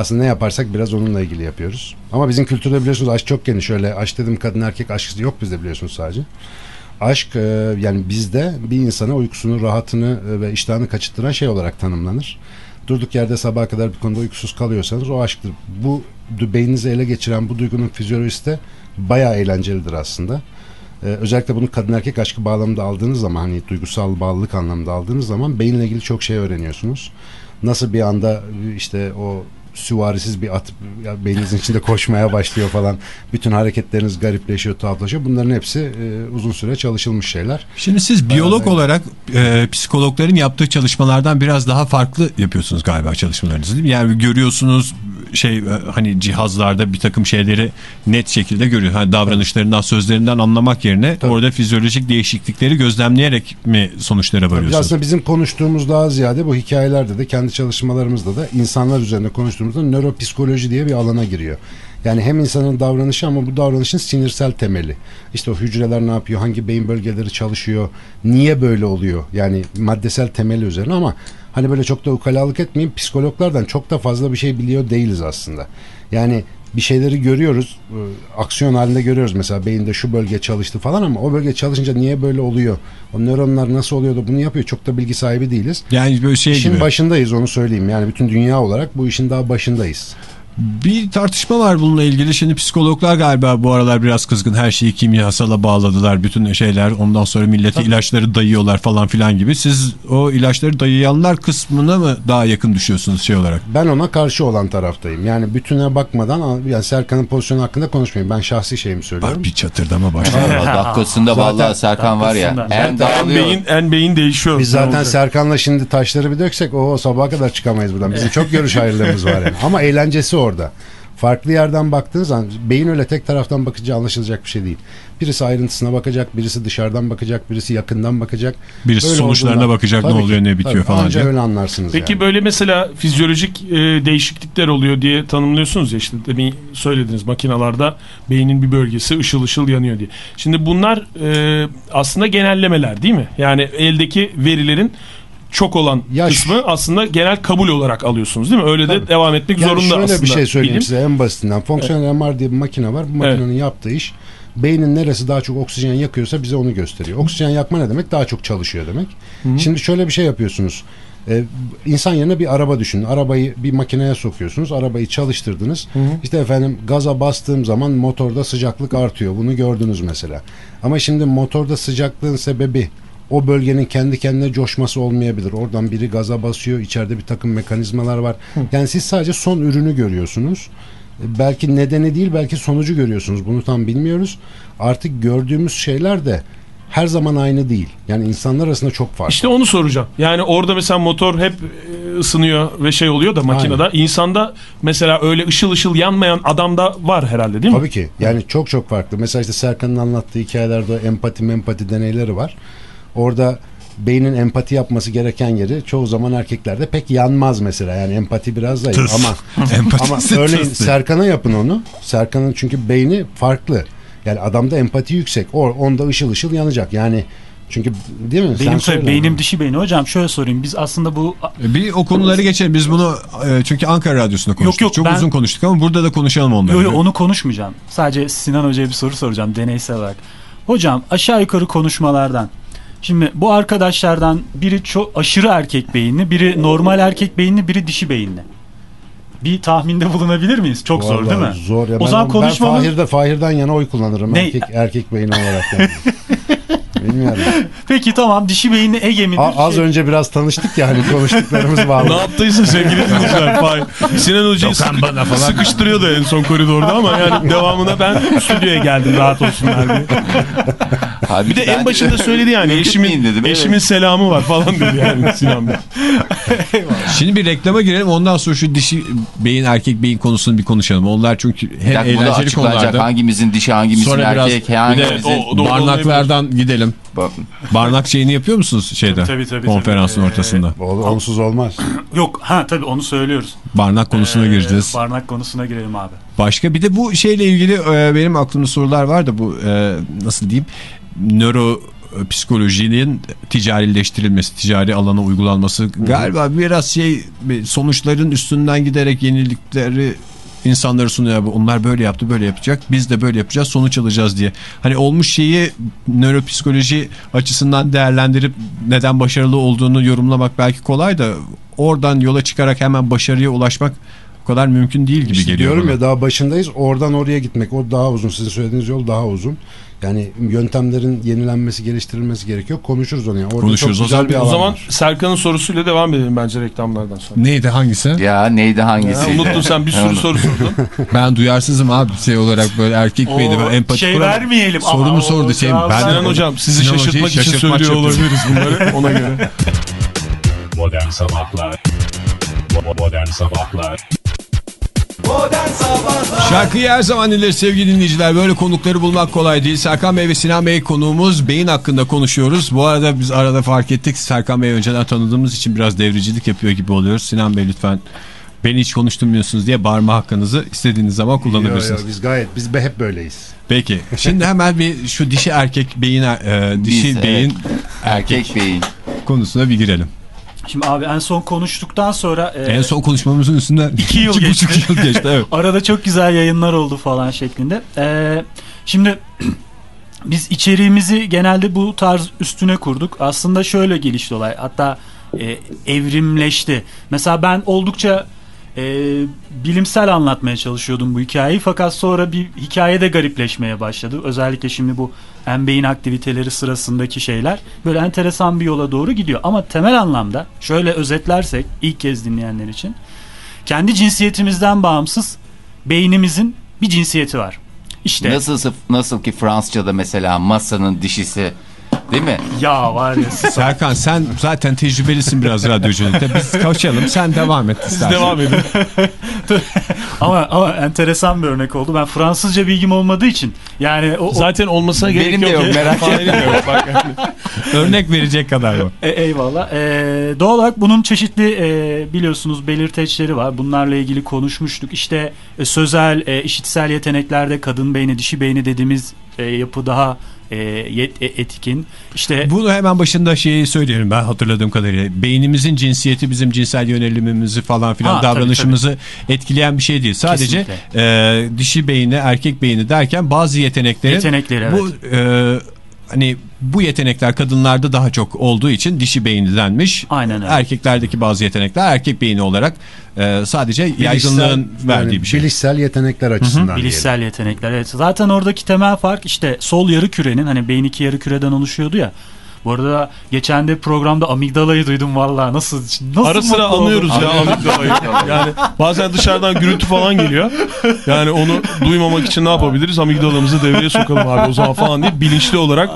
Aslında ne yaparsak biraz onunla ilgili yapıyoruz. Ama bizim kültürde biliyorsunuz aşk çok geniş. Öyle aşk dedim kadın erkek aşkı yok bizde biliyorsunuz sadece. Aşk e, yani bizde bir insana uykusunu, rahatını e, ve iştahını kaçırtıran şey olarak tanımlanır. Durduk yerde sabaha kadar bir konuda uykusuz kalıyorsanız o aşktır. Bu beyninizi ele geçiren bu duygunun fizyolojisi de bayağı eğlencelidir aslında. Ee, özellikle bunu kadın erkek aşkı bağlamında aldığınız zaman hani duygusal bağlılık anlamında aldığınız zaman beyinle ilgili çok şey öğreniyorsunuz. Nasıl bir anda işte o süvarisiz bir at beyninizin içinde koşmaya başlıyor falan. Bütün hareketleriniz garipleşiyor, tuhaflaşıyor. Bunların hepsi e, uzun süre çalışılmış şeyler. Şimdi siz biyolog olarak e, psikologların yaptığı çalışmalardan biraz daha farklı yapıyorsunuz galiba çalışmalarınızı değil mi? Yani görüyorsunuz şey e, hani cihazlarda bir takım şeyleri net şekilde görüyor. Hani davranışlarından sözlerinden anlamak yerine orada fizyolojik değişiklikleri gözlemleyerek mi sonuçlara varıyorsunuz? aslında bizim konuştuğumuz daha ziyade bu hikayelerde de kendi çalışmalarımızda da insanlar üzerine konuştuğumuzda nöropsikoloji diye bir alana giriyor. Yani hem insanın davranışı ama bu davranışın sinirsel temeli. İşte o hücreler ne yapıyor, hangi beyin bölgeleri çalışıyor, niye böyle oluyor? Yani maddesel temeli üzerine ama hani böyle çok da ukalalık etmeyeyim psikologlardan çok da fazla bir şey biliyor değiliz aslında. Yani bir şeyleri görüyoruz, e, aksiyon halinde görüyoruz mesela beyinde şu bölge çalıştı falan ama o bölge çalışınca niye böyle oluyor? O nöronlar nasıl oluyor da bunu yapıyor? Çok da bilgi sahibi değiliz. Yani böyle şey İşin gibi. başındayız onu söyleyeyim. Yani bütün dünya olarak bu işin daha başındayız. Bir tartışma var bununla ilgili. Şimdi psikologlar galiba bu aralar biraz kızgın. Her şeyi kimyasala bağladılar. Bütün şeyler ondan sonra millete ilaçları dayıyorlar falan filan gibi. Siz o ilaçları dayayanlar kısmına mı daha yakın düşüyorsunuz şey olarak? Ben ona karşı olan taraftayım. Yani bütüne bakmadan yani Serkan'ın pozisyonu hakkında konuşmayayım. Ben şahsi şeyimi söylüyorum. Bak bir çatırdama başladı. Dakikasında Zaten- vallahi Serkan var ya. En En beyin, en beyin değişiyor. Biz zaten? Serkan'la şimdi taşları bir döksek o sabaha kadar çıkamayız buradan. Bizim çok görüş ayrılığımız var yani. Ama eğlencesi orada. Farklı yerden baktığınız zaman beyin öyle tek taraftan bakınca anlaşılacak bir şey değil. Birisi ayrıntısına bakacak, birisi dışarıdan bakacak, birisi yakından bakacak. Birisi Öyle sonuçlarına olduğunda- bakacak, ne oluyor, ki, ne bitiyor tabii. falan Anca diye. öyle anlarsınız Peki yani. böyle mesela fizyolojik e, değişiklikler oluyor diye tanımlıyorsunuz ya işte demin söylediniz makinalarda beynin bir bölgesi ışıl ışıl yanıyor diye. Şimdi bunlar e, aslında genellemeler değil mi? Yani eldeki verilerin çok olan Yaş- kısmı aslında genel kabul olarak alıyorsunuz değil mi? Öyle de Tabii. devam etmek Yani zorunda şöyle aslında. bir şey söyleyeyim bilim. size en basitinden. Fonksiyonel MR diye bir makine var. Bu makinenin yaptığı iş beynin neresi daha çok oksijen yakıyorsa bize onu gösteriyor. Oksijen yakma ne demek? Daha çok çalışıyor demek. Şimdi şöyle bir şey yapıyorsunuz. Ee, insan yerine bir araba düşünün. Arabayı bir makineye sokuyorsunuz. Arabayı çalıştırdınız. İşte efendim gaza bastığım zaman motorda sıcaklık artıyor. Bunu gördünüz mesela. Ama şimdi motorda sıcaklığın sebebi o bölgenin kendi kendine coşması olmayabilir. Oradan biri gaza basıyor. içeride bir takım mekanizmalar var. Yani siz sadece son ürünü görüyorsunuz. E, Belki nedeni değil belki sonucu görüyorsunuz. Bunu tam bilmiyoruz. Artık gördüğümüz şeyler de her zaman aynı değil. Yani insanlar arasında çok farklı. İşte onu soracağım. Yani orada mesela motor hep e, ısınıyor ve şey oluyor da makinede. İnsanda mesela öyle ışıl ışıl yanmayan adam da var herhalde değil mi? Tabii ki. Yani çok çok farklı. Mesela işte Serkan'ın anlattığı hikayelerde empati empati deneyleri var. Orada beynin empati yapması gereken yeri çoğu zaman erkeklerde pek yanmaz mesela. Yani empati biraz zayıf Tıs. ama ama örneğin. Serkan'a yapın onu. Serkan'ın çünkü beyni farklı. Yani adamda empati yüksek. O onda ışıl ışıl yanacak. Yani çünkü değil mi? Benim söyle. tabii beynim dişi beyni. Hocam şöyle sorayım. Biz aslında bu Bir o konuları geçelim. Biz bunu e, çünkü Ankara Radyosu'nda konuştuk. yok, Çok ben- uzun konuştuk ama burada da konuşalım onları. Yo, yo, onu konuşmayacağım. Sadece Sinan Hoca'ya bir soru soracağım deneysel olarak. Hocam aşağı yukarı konuşmalardan. Şimdi bu arkadaşlardan biri çok aşırı erkek beyinli, biri normal erkek beyinli, biri dişi beyinli. Bir tahminde bulunabilir miyiz? Çok zor değil mi? Vallahi Zor ya. O ben, zaman ben konuşmamız- Fahir'de, Fahir'den yana oy kullanırım. Ne? Erkek, erkek beyni olarak. Yani. Bilmiyorum. Peki tamam dişi beyinli Ege midir? A- az Şey- önce biraz tanıştık ya hani konuştuklarımız Ne bağlı. yaptıysa sevgili dinleyiciler. Sinan Hoca'yı sıkı, sıkıştırıyordu en son koridorda ama yani devamında ben stüdyoya geldim rahat olsunlar diye. Halbuki Bir de en başında söyledi yani eşimin, dedim, evet. eşimin selamı var falan dedi yani Sinan Bey. Şimdi bir reklama girelim ondan sonra şu dişi beyin erkek beyin konusunu bir konuşalım. Onlar çünkü hem dakika, eğlenceli konularda. Hangimizin dişi hangimizin Sonra biraz erkek bir de hangimizin... o- barnaklardan gidelim. Barnak şeyini yapıyor musunuz şeyde? Tabii, tabii, konferansın tabii. ortasında. Ol- Onsuz olmaz. Yok ha tabii onu söylüyoruz. Barnak konusuna Ee, gireceğiz. Barnak konusuna girelim abi. Başka bir de bu şeyle ilgili e, benim aklımda sorular var da bu e, nasıl diyeyim nöro psikolojinin ticarileştirilmesi, ticari alana uygulanması galiba biraz şey sonuçların üstünden giderek yenilikleri insanlara sunuyor. Onlar böyle yaptı böyle yapacak. Biz de böyle yapacağız sonuç alacağız diye. Hani olmuş şeyi nöropsikoloji açısından değerlendirip neden başarılı olduğunu yorumlamak belki kolay da oradan yola çıkarak hemen başarıya ulaşmak o kadar mümkün değil gibi İşte geliyor diyorum bana. ya daha başındayız. Oradan oraya gitmek o daha uzun. Sizin söylediğiniz yol daha uzun. Yani yöntemlerin yenilenmesi, geliştirilmesi gerekiyor. Konuşuruz onu. Yani. Orada Konuşuruz. çok O zaman- güzel bir O zaman var. Serkan'ın sorusuyla devam edelim bence reklamlardan sonra. Neydi hangisi? ya neydi hangisi? Ya, unuttun sen bir sürü soru sordun. Ben duyarsızım abi şey olarak böyle erkek O beyni ben empati şey kuramam. vermeyelim ama Sorumu o sordu şey. Ben Sinan Hocam sizi Sinan şaşırtmak Hoca'yı için şaşırtmak söylüyor olabiliriz bunları ona göre. Modern Sabahlar Modern Sabahlar Şarkıyı her zaman dinleriz sevgili dinleyiciler. Böyle konukları bulmak kolay değil. Serkan Bey ve Sinan Bey konuğumuz beyin hakkında konuşuyoruz. Bu arada biz arada fark ettik. Serkan Bey'i önceden tanıdığımız için biraz devricilik yapıyor gibi oluyoruz. Sinan Bey lütfen beni hiç konuşturmuyorsunuz diye bağırma hakkınızı istediğiniz zaman kullanabilirsiniz. yo, biz gayet biz hep böyleyiz. Peki. Şimdi hemen bir şu dişi erkek beyin e, dişi Biz, evet. beyin Erkek beyin. konusuna bir girelim. Şimdi abi en son konuştuktan sonra e, En son konuşmamızın üstünden İki yıl iki geçti. buçuk yıl geçti. Evet. arada çok güzel yayınlar oldu falan şeklinde. E, şimdi biz içeriğimizi genelde bu tarz üstüne kurduk. Aslında şöyle gelişti olay. Hatta e, evrimleşti. Mesela ben oldukça e, bilimsel anlatmaya çalışıyordum bu hikayeyi. Fakat sonra bir hikaye de garipleşmeye başladı. Özellikle şimdi bu beyin aktiviteleri sırasındaki şeyler böyle enteresan bir yola doğru gidiyor. Ama temel anlamda şöyle özetlersek ilk kez dinleyenler için kendi cinsiyetimizden bağımsız beynimizin bir cinsiyeti var. İşte Nasıl, nasıl ki Fransızca'da mesela masanın dişisi değil mi? ya var ya siz- Serkan sen zaten tecrübelisin biraz radyoculukta. Biz kaçalım sen devam et Siz istersen. devam edin. ama ama enteresan bir örnek oldu. Ben Fransızca bilgim olmadığı için yani o, o- Zaten olmasına gerek Benim yok. merak Fahir'in de yok. Bak yani. Örnek verecek kadar bu. E, eyvallah. E, doğal olarak bunun çeşitli e, biliyorsunuz belirteçleri var. Bunlarla ilgili konuşmuştuk. İşte e, sözel, e, işitsel yeteneklerde kadın beyni, dişi beyni dediğimiz e, yapı daha e, e, etkin. İşte Bunu hemen başında şeyi söyleyelim ben hatırladığım kadarıyla. Beynimizin cinsiyeti bizim cinsel yönelimimizi falan filan Ha, tabii, davranışımızı etkileyen bir şey değil. Sadece e, dişi beyni erkek beyni derken bazı yeteneklerin yetenekleri evet. bu e, hani bu yetenekler kadınlarda daha çok olduğu için dişi beyni denmiş. Aynen öyle. Erkeklerdeki bazı yetenekler erkek beyni olarak e, sadece yaygınlığın verdiği yani bir şey. Bilişsel yetenekler açısından diyelim. Bilişsel yetenekler evet. Zaten oradaki temel fark işte sol yarı kürenin hani beyin iki yarı küreden oluşuyordu ya. Bu arada geçen de programda amigdalayı duydum vallahi nasıl nasıl Ara sıra oldum. anlıyoruz ya amigdalayı. Yani bazen dışarıdan gürültü falan geliyor. Yani onu duymamak için ne yapabiliriz? Amigdalamızı devreye sokalım abi o zaman falan diye bilinçli olarak.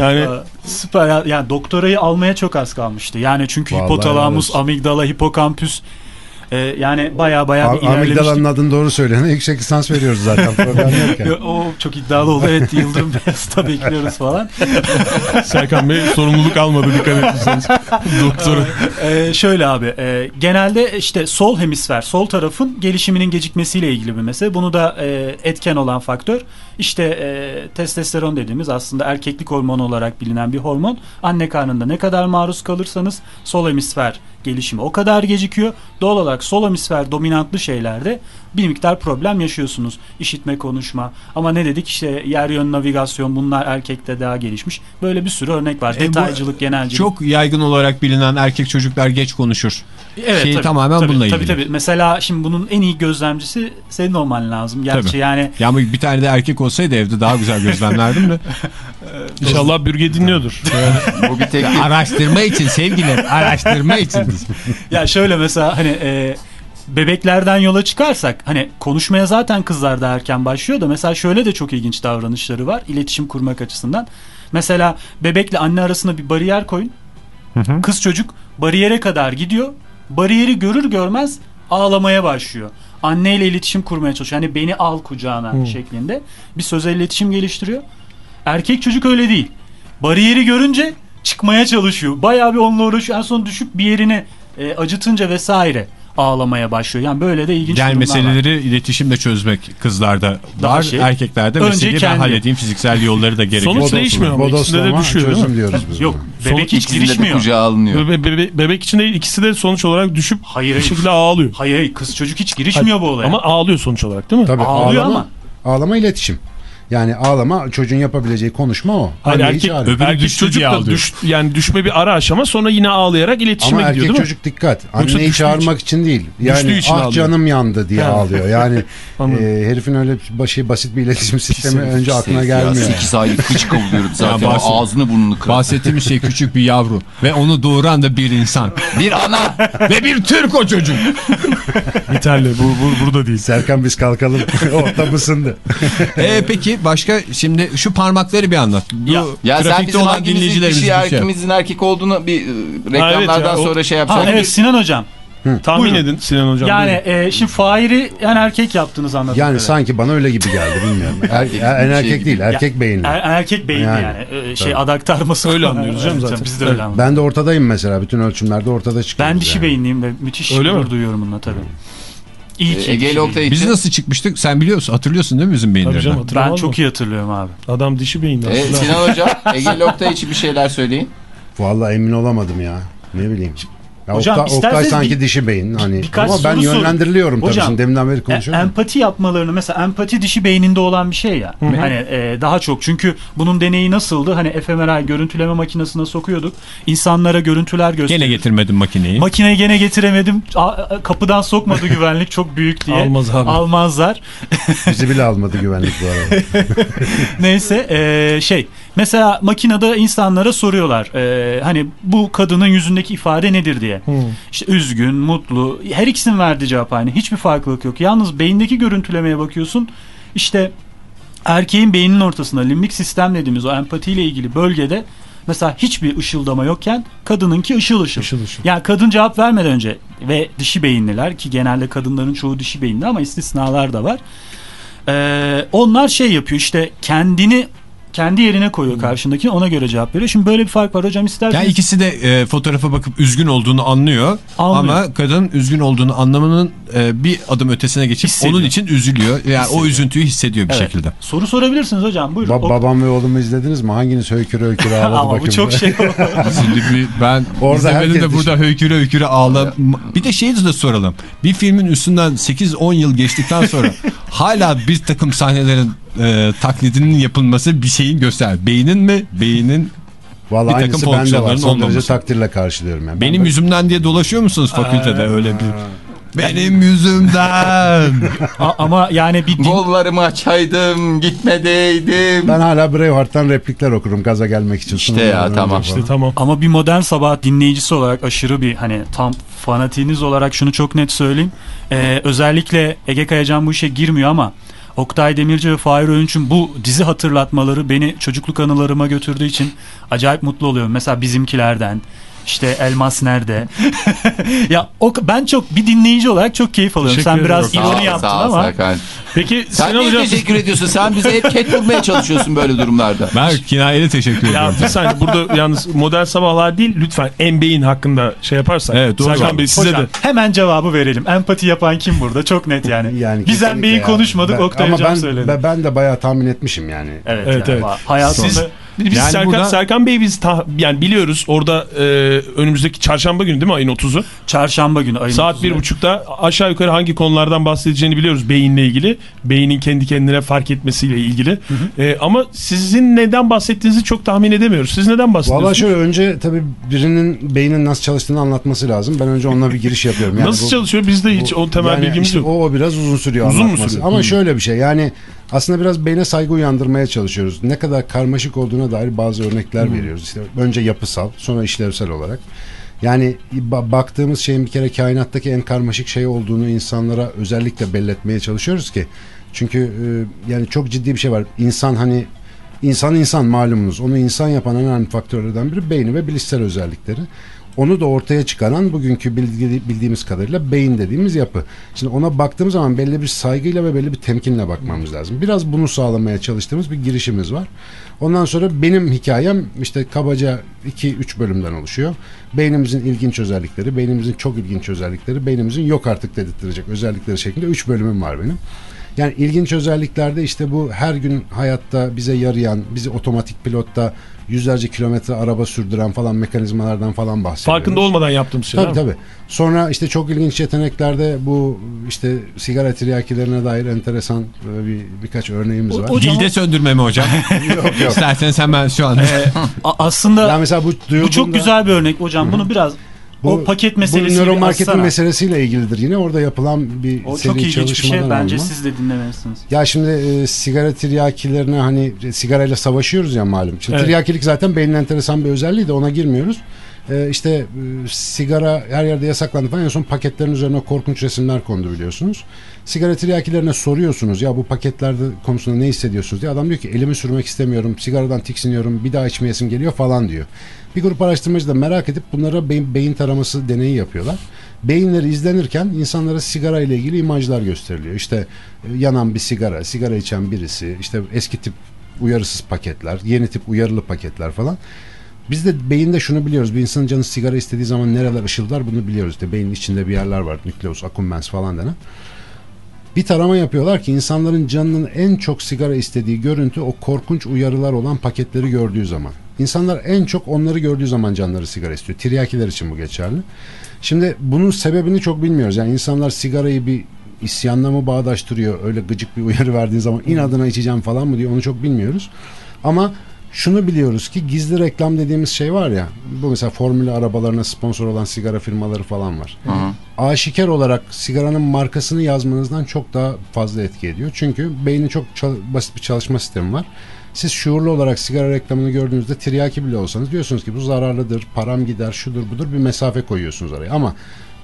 Yani Süper ya. Yani doktorayı almaya çok az kalmıştı. Yani çünkü Vallahi hipotalamus, olsun. amigdala, hipokampüs e, yani baya baya bir A- Amigdalanın ilerlemiştik. adını doğru söyleyene yüksek lisans veriyoruz zaten O çok iddialı oldu. Evet Yıldırım Beyazıt'a bekliyoruz falan. Serkan Bey sorumluluk almadı dikkat ettiyseniz. Doktoru. Ee, şöyle abi e, genelde işte sol hemisfer sol tarafın gelişiminin gecikmesiyle ilgili bir mesele. Bunu da e, etken olan faktör işte e, testosteron dediğimiz aslında erkeklik hormonu olarak bilinen bir hormon. Anne karnında ne kadar maruz kalırsanız sol hemisfer gelişimi o kadar gecikiyor. Doğal olarak sol hemisfer dominantlı şeylerde bir miktar problem yaşıyorsunuz. İşitme, konuşma. Ama ne dedik işte yer yön navigasyon bunlar erkekte daha gelişmiş. Böyle bir sürü örnek var. E, Detaycılık, genelcilik. Çok yaygın olarak bilinen erkek çocuklar geç konuşur. Evet, Şeyi tabii, tamamen tabii, bununla tabii, ilgili. Tabii Mesela şimdi bunun en iyi gözlemcisi senin olman lazım. Gerçi Tabii. yani Ya ama bir tane de erkek olsaydı evde daha güzel gözlemlerdim de. İnşallah bürge dinliyordur. Bu bir teknik. araştırma için sevgilim araştırma için. ya şöyle mesela hani e, bebeklerden yola çıkarsak hani konuşmaya zaten kızlar da erken başlıyor da mesela şöyle de çok ilginç davranışları var iletişim kurmak açısından. Mesela bebekle anne arasında bir bariyer koyun. Kız çocuk bariyere kadar gidiyor. Bariyeri görür görmez ağlamaya başlıyor. Anneyle iletişim kurmaya çalışıyor. Yani beni al kucağına şeklinde bir sözel iletişim geliştiriyor. Erkek çocuk öyle değil. Bariyeri görünce çıkmaya çalışıyor. Bayağı bir onunla uğraşıyor. En son düşüp bir yerini e, acıtınca vesaire ağlamaya başlıyor. Yani böyle de ilginç Yani durumlar var. meseleleri iletişimle çözmek kızlarda Daha var. şey, erkeklerde meseleyi ben halledeyim fiziksel yolları da gerekiyor. Sonuç değişmiyor ama ikisinde de düşüyor değil çözüm mi? diyoruz biz. Yok bebek hiç İkisinde de girişmiyor. kucağa alınıyor. Bebe- bebe- bebek için değil ikisi de sonuç olarak düşüp Hayır, bir hayır. şekilde ağlıyor. Hayır hayır kız çocuk hiç girişmiyor bu olaya. Ama ağlıyor sonuç olarak değil mi? Tabii Ağlıyor ağlama, ama. ağlama iletişim. Yani ağlama çocuğun yapabileceği konuşma o. Anneyi erkek, öbürü erkek düştü çocuk da düş, yani düşme bir ara aşama sonra yine ağlayarak iletişime Ama gidiyor erkek değil mi? çocuk dikkat. Yoksa Anneyi çağırmak için değil. Yani için ah ağlıyor. canım yandı diye Ha. ağlıyor. Yani e, herifin öyle başı basit bir iletişim sistemi önce aklına gelmiyor. 8 aylık kıç kavuruyorum zaten. Ya bahset- Ağzını burnunu kırar. Bahsettiğimiz şey küçük bir yavru ve onu doğuran da bir insan Bir ana. ve bir Türk o çocuk. Yeterli bu, bu burada değil. Serkan biz kalkalım. Ortam ısındı. Ee, peki başka şimdi şu parmakları bir anlat. Bu Ya- Ya sen trafikte bizim olan dinleyicilerimiz bir şey yap. erkimizin erkek olduğunu bir reklamlardan evet ya, o- sonra şey Ha, yapsak. evet Sinan hocam. Tahmin Buyurun. edin Sinan Hocam. Yani buyurun. e, şimdi Fahir'i yani erkek yaptınız anladığım Yani kadarıyla. sanki bana öyle gibi geldi bilmiyorum. Er, Erkek er- en şey erkek gibi. değil erkek beyinli. Er- erkek beyni yani. Yani. E, şey adak tarması. Öyle anlıyoruz canım Evet, zaten. Biz de öyle anlıyoruz. Ben de ortadayım mesela. Bütün ölçümlerde ortada çıkıyoruz. Ben dişi yani. beyinliyim ve müthiş Öyle gurur mi? duyuyorum bununla tabii. İyi ki. E, Ege Oktay Biz için. nasıl çıkmıştık sen biliyorsun hatırlıyorsun değil mi bizim Tabii canım? Ben çok mı? iyi hatırlıyorum abi. Adam dişi beyinli. E. Sinan Hocam Ege Oktay için bir şeyler söyleyin. Vallahi emin olamadım ya. Ne bileyim. Ya Hocam, Oktay, Oktay isterseniz sanki bir- dişi beyin. Hani birkaç ama ben sorun. yönlendiriliyorum tabii. Hocam, Şimdi deminden beri E, konuşuyorum. empati yapmalarını mesela empati dişi beyninde olan bir şey ya. Hani e, daha çok çünkü bunun deneyi nasıldı? Hani fMRI görüntüleme makinesine sokuyorduk. İnsanlara görüntüler Gene gösteriyorduk. getirmedim makineyi. Makineyi gene getiremedim. A- a- kapıdan sokmadı güvenlik çok büyük diye. Almaz abi. Almazlar. Bizi bile almadı güvenlik bu arada. Neyse e, şey mesela makinede insanlara soruyorlar e, hani bu kadının yüzündeki ifade nedir diye. İşte üzgün, mutlu her ikisinin verdiği cevap aynı. Hiçbir farklılık yok. Yalnız beyindeki görüntülemeye bakıyorsun. İşte erkeğin beyninin ortasında limbik sistem dediğimiz o empatiyle ilgili bölgede mesela hiçbir ışıldama yokken kadınınki ışıl ışıl. Işıl ışıl. Yani kadın cevap vermeden önce ve dişi beyinliler ki genelde kadınların çoğu dişi beyinli ama istisnalar da var. Ee, onlar şey yapıyor işte kendini kendi yerine koyuyor karşındakini ona göre cevap veriyor. Şimdi böyle bir fark var hocam isterseniz. Yani ikisi de e, fotoğrafa bakıp üzgün olduğunu anlıyor. Anlıyor. Ama kadın üzgün olduğunu anlamanın e, bir adım ötesine geçip Hissediyor. onun için üzülüyor. Yani o Hissediyor. üzüntüyü hissediyor bir Evet. şekilde. Soru sorabilirsiniz hocam buyurun. Ba- O- babam ve oğlumu izlediniz mi? Hanginiz höyküre höyküre ağladı ama bakın. bu çok şey Şimdi bir, ben Orada izlemedim de burada höyküre höyküre ağla. Bir de şeyi de soralım. Bir filmin üstünden 8-10 yıl geçtikten sonra hala bir takım sahnelerin e, taklidinin yapılması bir şeyin göster. Beynin mi? Beynin Vallahi bir takım bende var. Son derece takdirle karşılıyorum. Yani. benim Ben- yüzümden diye dolaşıyor musunuz fakültede öyle bir? Benim yüzümden. Ama yani bir din- Gollarımı açaydım gitmedeydim. Ben hala Braveheart'tan replikler okurum gaza gelmek için. İşte ya, tamam. İşte falan. tamam. Ama bir modern sabah dinleyicisi olarak aşırı bir hani tam fanatiniz olarak şunu çok net söyleyeyim. Ee, özellikle Ege Kayacan bu işe girmiyor ama Oktay Demirci ve Fahir Öğünç'ün bu dizi hatırlatmaları beni çocukluk anılarıma götürdüğü için acayip mutlu oluyorum. Mesela bizimkilerden işte Elmas nerede? ya o, ben çok bir dinleyici olarak çok keyif alıyorum. Teşekkür Sen biraz. Sağ ironi yaptın sağ ol ama Serkan. Peki Sen Sinan niye Hocam... teşekkür ediyorsun? Sen bize hep ket bulmaya çalışıyorsun böyle durumlarda. Ben kinayeli teşekkür Ya ediyorum. bir saniye burada yalnız modern sabahlar değil lütfen embeğin hakkında şey yaparsak. Evet, doğru. Serkan Bey size Hocam, de. hemen cevabı verelim. Empati yapan kim burada? Çok net yani. Yani Biz kesinlikle Embe'yi ya. konuşmadık Ben- Oktay Ama Hocam ben, söyledi. ben, ben de bayağı tahmin etmişim yani. Evet, Evet, yani evet. Hayatımda Siz Biz Yani Serkan, burada- Serkan Bey biz ta- yani biliyoruz orada e, önümüzdeki çarşamba günü değil mi ayın 30'u? Çarşamba günü ayın Saat 30'u. bir buçukta aşağı yukarı hangi konulardan bahsedeceğini biliyoruz beyinle ilgili. Beynin kendi kendine fark etmesiyle ilgili. E, ama sizin neden bahsettiğinizi çok tahmin edemiyoruz. Siz neden bahsediyorsunuz? Valla şöyle önce tabii birinin beynin nasıl çalıştığını anlatması lazım. Ben önce onunla bir giriş yapıyorum. Yani Nasıl bu- çalışıyor? Bizde hiç bu- o temel yani bilgimiz işte yok. O, o biraz uzun sürüyor Uzun mu anlatması. sürüyor? Ama Hı. şöyle bir şey yani aslında biraz beyne saygı uyandırmaya çalışıyoruz. Ne kadar karmaşık olduğuna dair bazı örnekler veriyoruz. İşte önce yapısal sonra işlevsel olarak. Yani ba- baktığımız şeyin bir kere kainattaki en karmaşık şey olduğunu insanlara özellikle belletmeye çalışıyoruz ki. Çünkü e, yani çok ciddi bir şey var. İnsan hani insan insan malumunuz. Onu insan yapan en önemli faktörlerden biri beyni ve bilişsel özellikleri. Onu da ortaya çıkaran bugünkü bilgi- bildiğimiz kadarıyla beyin dediğimiz yapı. Şimdi ona baktığımız zaman belli bir saygıyla ve belli bir temkinle bakmamız lazım. Biraz bunu sağlamaya çalıştığımız bir girişimiz var. Ondan sonra benim hikayem işte kabaca 2-3 bölümden oluşuyor. Beynimizin ilginç özellikleri, beynimizin çok ilginç özellikleri, beynimizin yok artık dedirttirecek özellikleri şeklinde 3 bölümüm var benim. Yani ilginç özelliklerde işte bu her gün hayatta bize yarayan, bizi otomatik pilotta yüzlerce kilometre araba sürdüren falan mekanizmalardan falan bahsediyoruz. Farkında olmadan yaptığımız şeyler. Tabii tabii. Sonra işte çok ilginç yeteneklerde bu işte sigara tiryakilerine dair enteresan böyle bir birkaç örneğimiz var. O- Dilde söndürme mi hocam? yok yok. İsterseniz hemen şu anda. A- aslında Ya mesela bu bu çok güzel bir örnek hocam. Bunu biraz o paket meselesi Bu nöromarketing meselesiyle ilgilidir yine. Orada yapılan bir O seri çok ilginç bir şey. Bence alma. siz de dinlemelisiniz. Ya şimdi e, sigara tiryakilerine hani e, sigarayla savaşıyoruz ya malum. Şimdi Evet. tiryakilik zaten beynin enteresan bir özelliği de ona girmiyoruz. E, işte e, sigara her yerde yasaklandı falan en son paketlerin üzerine korkunç resimler kondu biliyorsunuz. Sigara tiryakilerine soruyorsunuz ya bu paketlerde konusunda ne hissediyorsunuz diye adam diyor ki elimi sürmek istemiyorum, sigaradan tiksiniyorum, bir daha içmeyesim geliyor falan diyor. Bir grup araştırmacı da merak edip bunlara beyin, beyin taraması deneyi yapıyorlar. Beyinleri izlenirken insanlara sigara ile ilgili imajlar gösteriliyor. İşte e, yanan bir sigara, sigara içen birisi, işte eski tip uyarısız paketler, yeni tip uyarılı paketler falan. Biz de beyinde şunu biliyoruz. Bir insanın canı sigara istediği zaman nereler ışıldar bunu biliyoruz. İşte beynin içinde bir yerler var. Nükleus accumbens falan denen. Bir tarama yapıyorlar ki insanların canının en çok sigara istediği görüntü o korkunç uyarılar olan paketleri gördüğü zaman. İnsanlar en çok onları gördüğü zaman canları sigara istiyor. Tiryakiler için bu geçerli. Şimdi bunun sebebini çok bilmiyoruz. Yani insanlar sigarayı bir isyanla mı bağdaştırıyor? Öyle gıcık bir uyarı verdiğin zaman inadına içeceğim falan mı diyor onu çok bilmiyoruz. Ama şunu biliyoruz ki gizli reklam dediğimiz şey var ya bu mesela formülü arabalarına sponsor olan sigara firmaları falan var. Aşikar olarak sigaranın markasını yazmanızdan çok daha fazla etki ediyor. Çünkü beynin çok basit bir çalışma sistemi var. Siz şuurlu olarak sigara reklamını gördüğünüzde tiryaki bile olsanız diyorsunuz ki bu zararlıdır, param gider, şudur budur bir mesafe koyuyorsunuz araya. Ama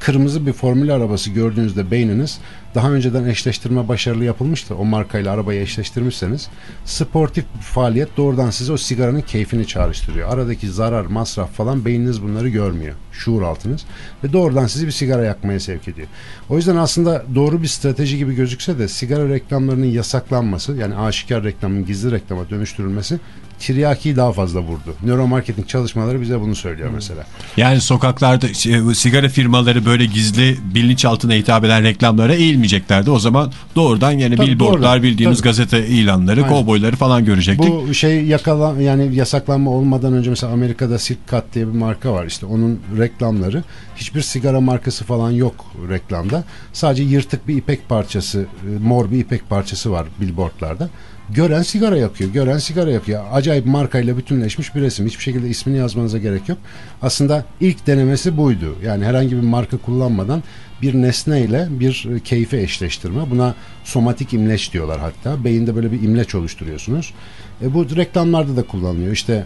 kırmızı bir formül arabası gördüğünüzde beyniniz daha önceden eşleştirme başarılı yapılmıştır. O markayla arabayı eşleştirmişseniz sportif bir faaliyet doğrudan size o sigaranın keyfini çağrıştırıyor. Aradaki zarar, masraf falan beyniniz bunları görmüyor. Şuur altınız. Ve doğrudan sizi bir sigara yakmaya sevk ediyor. O yüzden aslında doğru bir strateji gibi gözükse de sigara reklamlarının yasaklanması yani aşikar reklamın gizli reklama dönüştürülmesi tiryakiyi daha fazla vurdu. Nöromarketing çalışmaları bize bunu söylüyor mesela. Yani sokaklarda şey, bu sigara firmaları böyle gizli bilinçaltına hitap eden reklamlara eğilmeyeceklerdi. O zaman doğrudan yine Tabii, billboardlar doğru. bildiğimiz Tabii. gazete ilanları, Aynen. kovboyları falan görecektik. Bu şey yakala yani yasaklanma olmadan önce mesela Amerika'da Silk Cut diye bir marka var. İşte onun reklamları hiçbir sigara markası falan yok reklamda. Sadece yırtık bir ipek parçası, e, mor bir ipek parçası var billboardlarda. Gören sigara yakıyor. Gören sigara yakıyor. Acayip markayla bütünleşmiş bir resim. Hiçbir şekilde ismini yazmanıza gerek yok. Aslında ilk denemesi buydu. Yani herhangi bir marka kullanmadan bir nesneyle bir e, keyfi eşleştirme. Buna somatik imleç diyorlar hatta. Beyinde böyle bir imleç oluşturuyorsunuz. E, bu reklamlarda da kullanılıyor. İşte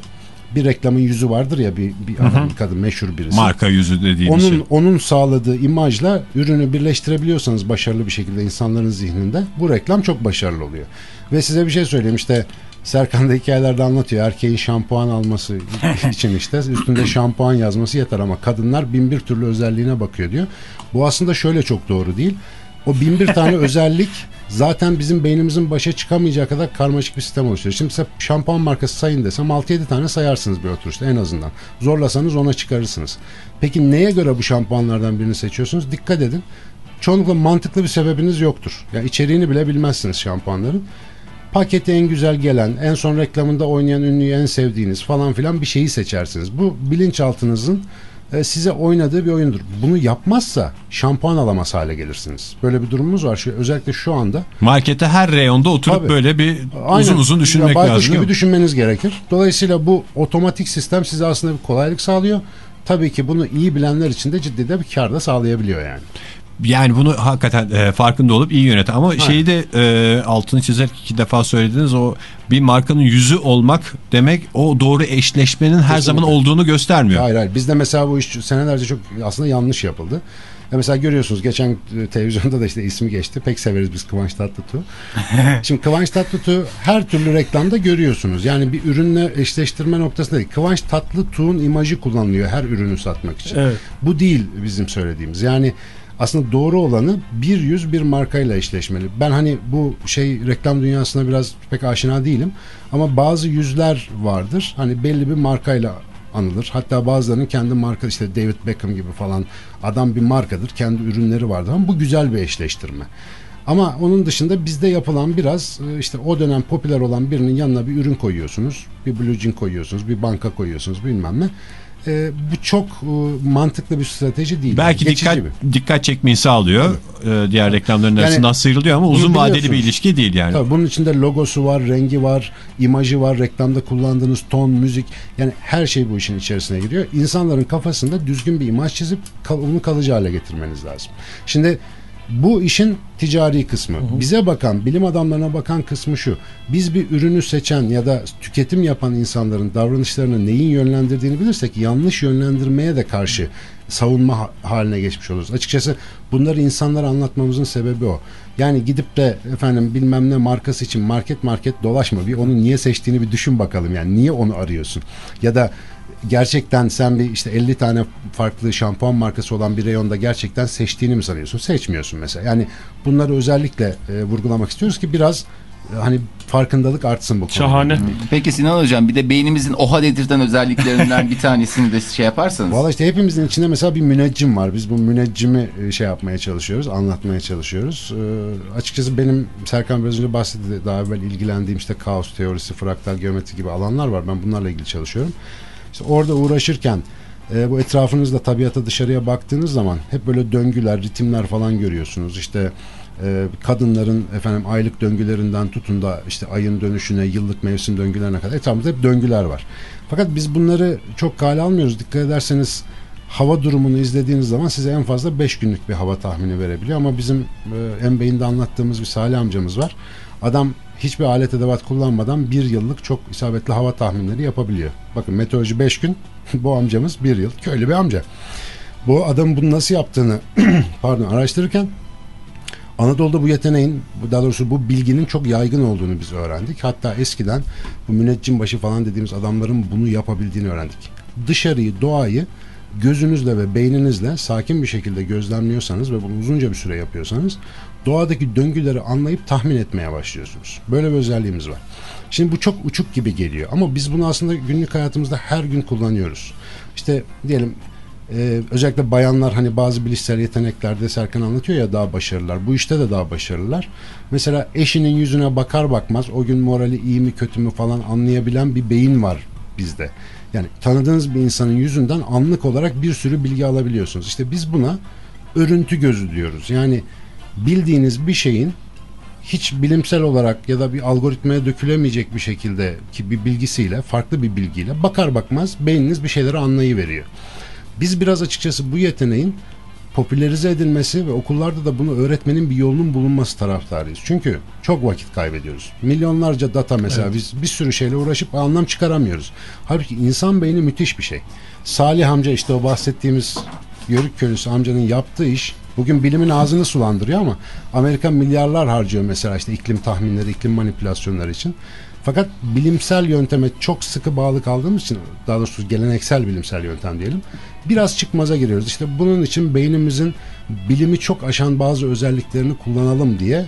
bir reklamın yüzü vardır ya bir, bir adam, bir kadın meşhur birisi. Marka yüzü dediğimiz Onun şey. onun sağladığı imajla ürünü birleştirebiliyorsanız başarılı bir şekilde insanların zihninde bu reklam çok başarılı oluyor. Ve size bir şey söyleyeyim işte Serkan da hikayelerde anlatıyor. Erkeğin şampuan alması için işte üstünde şampuan yazması yeter ama kadınlar bin bir türlü özelliğine bakıyor diyor. Bu aslında şöyle çok doğru değil. O bin bir tane özellik zaten bizim beynimizin başa çıkamayacağı kadar karmaşık bir sistem oluşturuyor. Şimdi size şampuan markası sayın desem 6-7 tane sayarsınız bir oturuşta en azından. Zorlasanız ona çıkarırsınız. Peki neye göre bu şampuanlardan birini seçiyorsunuz? Dikkat edin. Çoğunlukla mantıklı bir sebebiniz yoktur. Yani içeriğini bile bilmezsiniz şampuanların. paketi en güzel gelen, en son reklamında oynayan ünlüyü en sevdiğiniz falan filan bir şeyi seçersiniz. Bu bilinçaltınızın size oynadığı bir oyundur. Bunu yapmazsa şampuan alamaz hale gelirsiniz. Böyle bir durumumuz var. Şu, özellikle şu anda. Markete her reyonda oturup Tabii. böyle bir Aynen. uzun uzun düşünmek Ya lazım. gibi düşünmeniz gerekir. Dolayısıyla bu otomatik sistem size aslında bir kolaylık sağlıyor. Tabii ki bunu iyi bilenler için de ciddi de bir kar da sağlayabiliyor yani. Yani bunu hakikaten e, farkında olup iyi yönet. Ama şeyi de e, altını çizerek iki defa söylediniz. O bir markanın yüzü olmak demek o doğru eşleşmenin her zaman olduğunu göstermiyor. Hayır hayır. Bizde mesela bu iş senelerce çok aslında yanlış yapıldı. Ya mesela görüyorsunuz geçen e, televizyonda da işte ismi geçti. Pek severiz biz Kıvanç Tatlıtuğ. Şimdi Kıvanç Tatlıtuğ her türlü reklamda görüyorsunuz. Yani bir ürünle eşleştirme noktasında değil. Kıvanç Tatlıtuğ'un imajı kullanılıyor her ürünü satmak için. Evet. Bu değil bizim söylediğimiz. Yani aslında doğru olanı bir yüz bir markayla eşleşmeli. Ben hani bu şey reklam dünyasına biraz pek aşina değilim. Ama bazı yüzler vardır. Hani belli bir markayla anılır. Hatta bazılarının kendi marka işte David Beckham gibi falan adam bir markadır. Kendi ürünleri vardır ama bu güzel bir eşleştirme. Ama onun dışında bizde yapılan biraz e, işte o dönem popüler olan birinin yanına bir ürün koyuyorsunuz. Bir blue jean koyuyorsunuz, bir banka koyuyorsunuz bilmem ne. E, bu çok e, mantıklı bir strateji değil. Belki Geçici dikkat bir. dikkat çekmeyi sağlıyor. E, diğer reklamların Yani arasından sıyrılıyor ama uzun vadeli bir ilişki değil yani. Tabii bunun içinde logosu var, rengi var, imajı var, reklamda kullandığınız ton, müzik yani her şey bu işin içerisine giriyor. İnsanların kafasında düzgün bir imaj çizip kal- onu kalıcı hale getirmeniz lazım. Şimdi bu işin ticari kısmı. Bize bakan, bilim adamlarına bakan kısmı şu. Biz bir ürünü seçen ya da tüketim yapan insanların davranışlarını neyin yönlendirdiğini bilirsek yanlış yönlendirmeye de karşı savunma ha- haline geçmiş oluruz. Açıkçası bunları insanlara anlatmamızın sebebi o. Yani gidip de efendim bilmem ne markası için market market dolaşma. Bir onu niye seçtiğini bir düşün bakalım. Yani niye onu arıyorsun? Ya da gerçekten sen bir işte 50 tane farklı şampuan markası olan bir reyonda gerçekten seçtiğini mi sanıyorsun? Seçmiyorsun mesela. Yani bunları özellikle e, vurgulamak istiyoruz ki biraz e, hani farkındalık artsın bu konuda. Şahane. Peki Sinan Hocam bir de beynimizin oha dedirten özelliklerinden bir tanesini de şey yaparsanız. Valla işte hepimizin içinde mesela bir müneccim var. Biz bu müneccimi e, şey yapmaya çalışıyoruz, anlatmaya çalışıyoruz. Ee, açıkçası benim Serkan biraz önce bahsetti. Daha evvel ilgilendiğim işte kaos teorisi, fraktal geometri gibi alanlar var. Ben bunlarla ilgili çalışıyorum. İşte orada uğraşırken e, bu etrafınızda tabiata dışarıya baktığınız zaman hep böyle döngüler, ritimler falan görüyorsunuz. İşte e, kadınların efendim aylık döngülerinden tutun da işte ayın dönüşüne, yıllık mevsim döngülerine kadar etrafımızda hep döngüler var. Fakat biz bunları çok kale almıyoruz. Dikkat ederseniz hava durumunu izlediğiniz zaman size en fazla 5 günlük bir hava tahmini verebiliyor. Ama bizim e, en beyinde anlattığımız bir Salih amcamız var. Adam hiçbir alet edevat kullanmadan bir yıllık çok isabetli hava tahminleri yapabiliyor. Bakın meteoroloji 5 gün, bu amcamız bir yıl. Köylü bir amca. Bu adam bunu nasıl yaptığını pardon araştırırken Anadolu'da bu yeteneğin, daha doğrusu bu bilginin çok yaygın olduğunu biz öğrendik. Hatta eskiden bu müneccim başı falan dediğimiz adamların bunu yapabildiğini öğrendik. Dışarıyı, doğayı gözünüzle ve beyninizle sakin bir şekilde gözlemliyorsanız ve bunu uzunca bir süre yapıyorsanız doğadaki döngüleri anlayıp tahmin etmeye başlıyorsunuz. Böyle bir özelliğimiz var. Şimdi bu çok uçuk gibi geliyor ama biz bunu aslında günlük hayatımızda her gün kullanıyoruz. İşte diyelim ee, özellikle bayanlar hani bazı bilişsel yeteneklerde Serkan anlatıyor ya daha başarılılar. Bu işte de daha başarılılar. Mesela eşinin yüzüne bakar bakmaz o gün morali iyi mi kötü mü falan anlayabilen bir beyin var bizde. Yani tanıdığınız bir insanın yüzünden anlık olarak bir sürü bilgi alabiliyorsunuz. İşte biz buna örüntü gözü diyoruz. Yani bildiğiniz bir şeyin hiç bilimsel olarak ya da bir algoritmaya dökülemeyecek bir şekilde ki bir bilgisiyle farklı bir bilgiyle bakar bakmaz beyniniz bir şeyleri anlayıveriyor. Biz biraz açıkçası bu yeteneğin popülerize edilmesi ve okullarda da bunu öğretmenin bir yolunun bulunması taraftarıyız. Çünkü çok vakit kaybediyoruz. Milyonlarca data mesela biz bir sürü şeyle uğraşıp anlam çıkaramıyoruz. Halbuki insan beyni müthiş bir şey. Salih amca işte o bahsettiğimiz Yörük köylüsü amcanın yaptığı iş bugün bilimin ağzını sulandırıyor ama Amerika milyarlar harcıyor mesela işte iklim tahminleri, iklim manipülasyonları için. Fakat bilimsel yönteme çok sıkı bağlı kaldığımız için daha doğrusu geleneksel bilimsel yöntem diyelim biraz çıkmaza giriyoruz. İşte bunun için beynimizin bilimi çok aşan bazı özelliklerini kullanalım diye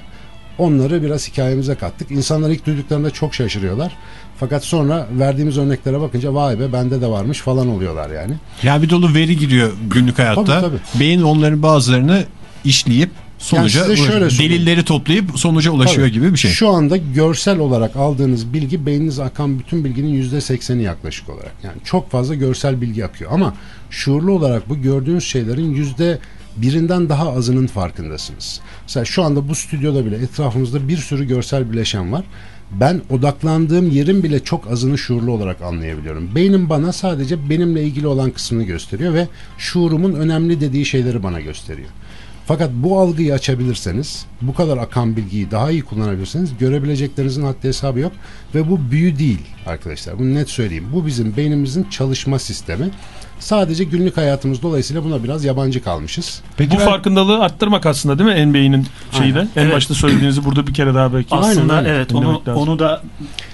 onları biraz hikayemize kattık. İnsanlar ilk duyduklarında çok şaşırıyorlar. Fakat sonra verdiğimiz örneklere bakınca vay be bende de varmış falan oluyorlar yani. Ya bir dolu veri giriyor günlük hayatta. Tabii, tabii. Beyin onların bazılarını işleyip sonuca size şöyle delilleri toplayıp sonuca ulaşıyor Tabii. gibi bir şey. Şu anda görsel olarak aldığınız bilgi beyninize akan bütün bilginin yüzde sekseni yaklaşık olarak. Yani çok fazla görsel bilgi akıyor ama şuurlu olarak bu gördüğünüz şeylerin yüzde birinden daha azının farkındasınız. Mesela şu anda bu stüdyoda bile etrafımızda bir sürü görsel bileşen var. Ben odaklandığım yerin bile çok azını şuurlu olarak anlayabiliyorum. Beynim bana sadece benimle ilgili olan kısmını gösteriyor ve şuurumun önemli dediği şeyleri bana gösteriyor. Fakat bu algıyı açabilirseniz, bu kadar akan bilgiyi daha iyi kullanabilirseniz görebileceklerinizin haddi hesabı yok. Ve bu büyü değil arkadaşlar. Bunu net söyleyeyim. Bu bizim beynimizin çalışma sistemi. Sadece günlük hayatımız dolayısıyla buna biraz yabancı kalmışız. Peki Bu ben- farkındalığı arttırmak aslında değil mi NBA'nin şeyi de? En Evet. başta söylediğinizi burada bir kere daha belki. Aslında aynen. evet onu lazım. onu da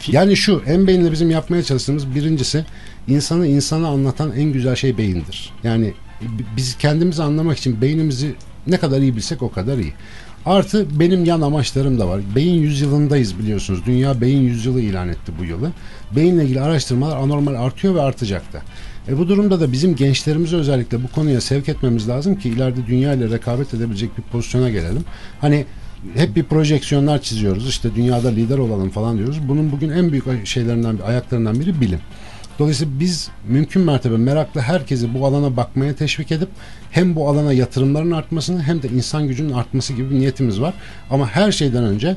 Yani şu en beyinle bizim yapmaya çalıştığımız birincisi insanı insana anlatan en güzel şey beyindir. Yani biz kendimizi anlamak için beynimizi ne kadar iyi bilsek o kadar iyi. Artı benim yan amaçlarım da var. Beyin yüzyılındayız biliyorsunuz. Dünya beyin yüzyılı ilan etti bu yılı. Beyinle ilgili araştırmalar anormal artıyor ve artacak da. E bu durumda da bizim gençlerimizi özellikle bu konuya sevk etmemiz lazım ki ileride dünya ile rekabet edebilecek bir pozisyona gelelim. Hani hep bir projeksiyonlar çiziyoruz. İşte dünyada lider olalım falan diyoruz. Bunun bugün en büyük şeylerinden, ayaklarından biri bilim. Dolayısıyla biz mümkün mertebe meraklı herkesi bu alana bakmaya teşvik edip hem bu alana yatırımların artmasını hem de insan gücünün artması gibi bir niyetimiz var. Ama her şeyden önce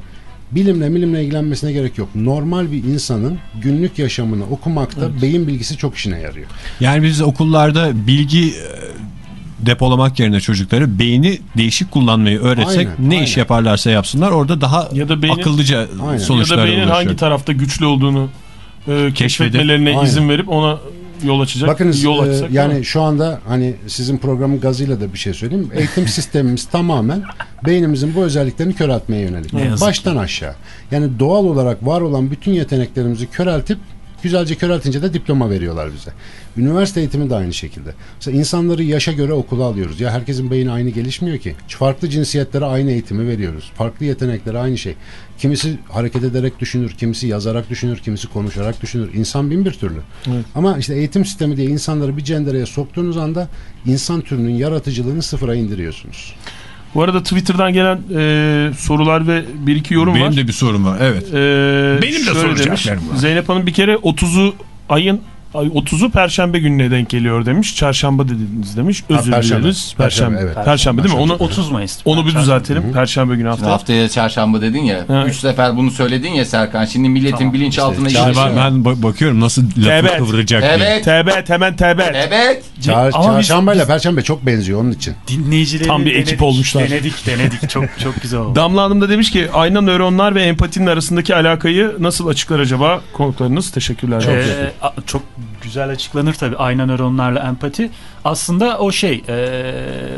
bilimle bilimle ilgilenmesine gerek yok. Normal bir insanın günlük yaşamını okumakta beyin bilgisi çok işine yarıyor. Yani biz okullarda bilgi e, depolamak yerine çocukları beyni değişik kullanmayı öğretsek Aynen, ne aynen. iş yaparlarsa yapsınlar orada daha Ya da beynin- akıllıca Aynen. Ya sonuçlara da beynin ulaşıyor. hangi tarafta güçlü olduğunu e, keşfetmelerine Aynen. izin verip ona yol açacak. Bakınız yol e, yani şu anda hani sizin programın gazıyla da bir şey söyleyeyim. Eğitim sistemimiz tamamen beynimizin bu özelliklerini köreltmeye yönelik. Baştan aşağı. Yani doğal olarak var olan bütün yeteneklerimizi köreltip güzelce köreltince de diploma veriyorlar bize. Üniversite eğitimi de aynı şekilde. Mesela insanları yaşa göre okula alıyoruz. Ya herkesin beyni aynı gelişmiyor ki. Farklı cinsiyetlere aynı eğitimi veriyoruz. Farklı yeteneklere aynı şey. Kimisi hareket ederek düşünür, kimisi yazarak düşünür, kimisi konuşarak düşünür. İnsan bin bir türlü. Evet. Ama işte eğitim sistemi diye insanları bir cendereye soktuğunuz anda insan türünün yaratıcılığını sıfıra indiriyorsunuz. Bu arada Twitter'dan gelen e, sorular ve bir iki yorum Benim var. de bir sorum var. Evet. Ee, Benim de soracaklarım var. Zeynep Hanım bir kere 30'u ayın ay 30'u perşembe gününe denk geliyor demiş. Çarşamba dediniz demiş. Ha, Özür Perşembe. dileriz. Perşembe, Perşembe. evet. Perşembe değil mi? Onu 30 Mayıs. onu bir düzeltelim. Perşembe günü hafta. Haftaya çarşamba dedin ya. Evet. Üç sefer bunu söyledin ya Serkan. Şimdi milletin Tamam, bilinçaltına işte işte, Ben, ben ba- bakıyorum nasıl lafı Evet. kıvıracak diye. Evet. Tebet hemen tebet. Evet. Çar, çarşamba ile perşembe çok benziyor onun için. Dinleyicileri Tam bir ekip denedik, olmuşlar. Denedik denedik çok çok güzel oldu. Damla Hanım da demiş ki ayna nöronlar ve empatinin arasındaki alakayı nasıl açıklar acaba konuklarınız? Teşekkürler. Çok Ee, çok güzel açıklanır tabii ayna nöronlarla empati. Aslında o şey e,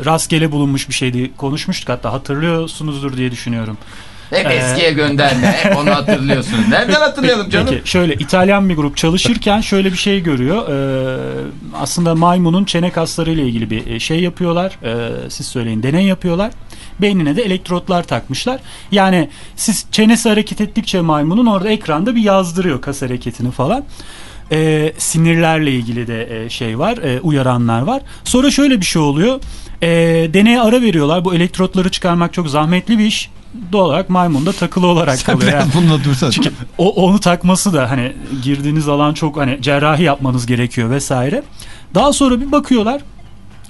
rastgele bulunmuş bir şeydi. Konuşmuştuk hatta hatırlıyorsunuzdur diye düşünüyorum. Hep Ee, eskiye gönderme. Hep onu hatırlıyorsunuz. Nereden hatırlayalım canım? Peki şöyle İtalyan bir grup çalışırken şöyle bir şey görüyor. Ee, aslında maymunun çene kasları ile ilgili bir e, şey yapıyorlar. Ee, siz söyleyin deney yapıyorlar. Beynine de elektrotlar takmışlar. Yani siz çenesi hareket ettikçe maymunun orada ekranda bir yazdırıyor kas hareketini falan. Ee, sinirlerle ilgili de e, şey var, e, uyaranlar var. Sonra şöyle bir şey oluyor. E, deneye ara veriyorlar. Bu elektrotları çıkarmak çok zahmetli bir iş. Doğal olarak maymun da takılı olarak Sen kalıyor. Yani bununla dursana. çünkü o onu takması da hani girdiğiniz alan çok hani cerrahi yapmanız gerekiyor vesaire. Daha sonra bir bakıyorlar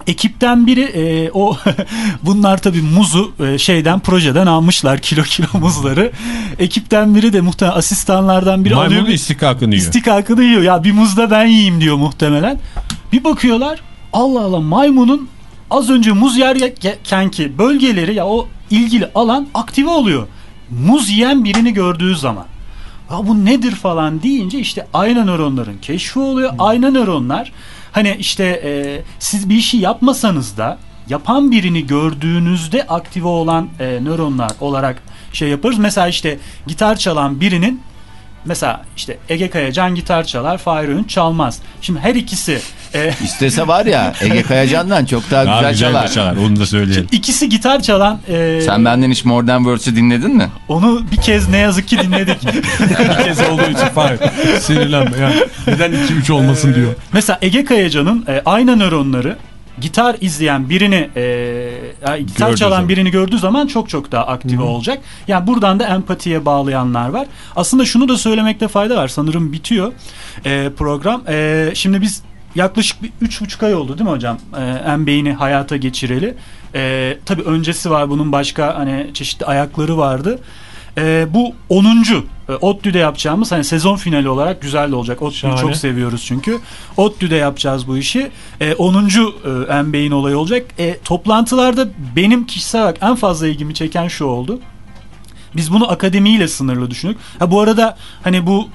ekipten biri e, o bunlar tabii muzu e, şeyden projeden almışlar kilo kilo muzları. Ekipten biri de muhtemelen asistanlardan biri alıyor. Maymunun bir- istikakını yiyor. İstikakını yiyor. Ya bir muz da ben yiyeyim diyor muhtemelen. Bir bakıyorlar Allah Allah maymunun az önce muz yerken ki bölgeleri ya o ilgili alan aktive oluyor. Muz yiyen birini gördüğü zaman. Ya bu nedir falan deyince işte ayna nöronların keşfi oluyor. Ayna nöronlar hani işte e, siz bir işi yapmasanız da yapan birini gördüğünüzde aktive olan e, nöronlar olarak şey yaparız. Mesela işte gitar çalan birinin mesela işte Ege Kayacan gitar çalar, Fahir Öğünç çalmaz. Şimdi her ikisi e, İstese var ya Ege Kayacan'dan çok daha, Daha güzel, güzel çalar. çalar. Onu da söyleyelim. ikisi gitar çalan e, Sen benden hiç Modern Words'ü dinledin mi? onu bir kez ne yazık ki dinledik. Bir kez olduğu için Fahir. Sinirlenme ya. Neden 2-3 olmasın diyor. Mesela Ege Kayacan'ın e, ayna nöronları gitar izleyen birini e, gitar Gördüğü çalan zaman. birini gördüğü zaman çok çok daha aktive olacak. Yani buradan da empatiye bağlayanlar var. Aslında şunu da söylemekte fayda var. Sanırım bitiyor e, program. E, şimdi biz yaklaşık bir üç buçuk ay oldu değil mi hocam? E, MBA'ni hayata geçireli. E, tabii öncesi var bunun başka hani çeşitli ayakları vardı. E, bu 10. E, ODTÜ'de yapacağımız hani sezon finali olarak güzel de olacak. ODTÜ'yü çok seviyoruz çünkü. ODTÜ'de yapacağız bu işi. E, 10. E, MBA'in olayı olacak. E, toplantılarda benim kişisel olarak en fazla ilgimi çeken şu oldu. Biz bunu akademiyle sınırlı düşündük. Ha bu arada hani bu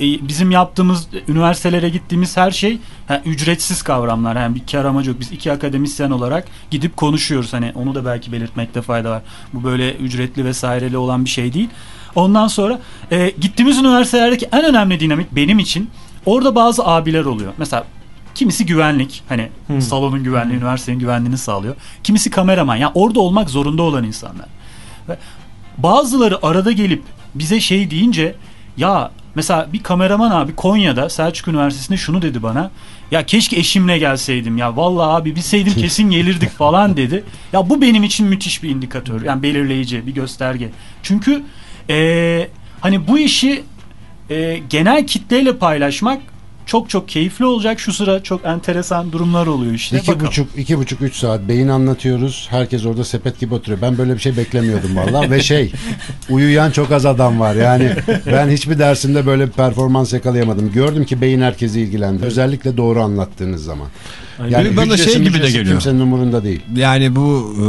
bizim yaptığımız e, üniversitelere gittiğimiz her şey ha, ücretsiz kavramlar. Yani bir kar amacı yok. Biz iki akademisyen olarak gidip konuşuyoruz. Hani onu da belki belirtmekte fayda var. Bu böyle ücretli vesaireli olan bir şey değil. Ondan sonra e, gittiğimiz üniversitelerdeki en önemli dinamik benim için orada bazı abiler oluyor. Mesela kimisi güvenlik hani salonun güvenliği, üniversitenin güvenliğini sağlıyor. Kimisi kameraman. Yani orada olmak zorunda olan insanlar. Ve bazıları arada gelip bize şey deyince ya mesela bir kameraman abi Konya'da Selçuk Üniversitesi'nde şunu dedi bana. Ya keşke eşimle gelseydim ya vallahi abi bilseydim kesin gelirdik falan dedi. Ya bu benim için müthiş bir indikatör. Yani belirleyici bir gösterge. Çünkü eee, hani bu işi eee, genel kitleyle paylaşmak çok çok keyifli olacak. Şu sıra çok enteresan durumlar oluyor işte. İki Bakalım. buçuk, iki buçuk, üç saat beyin anlatıyoruz. Herkes orada sepet gibi oturuyor. Ben böyle bir şey beklemiyordum valla. Ve şey, uyuyan çok az adam var. Yani ben hiçbir dersimde böyle bir performans yakalayamadım. Gördüm ki beyin herkesi ilgilendi. Özellikle doğru anlattığınız zaman. Yani Bana şey gibi de geliyor. Kimsenin umurunda değil. Yani bu e,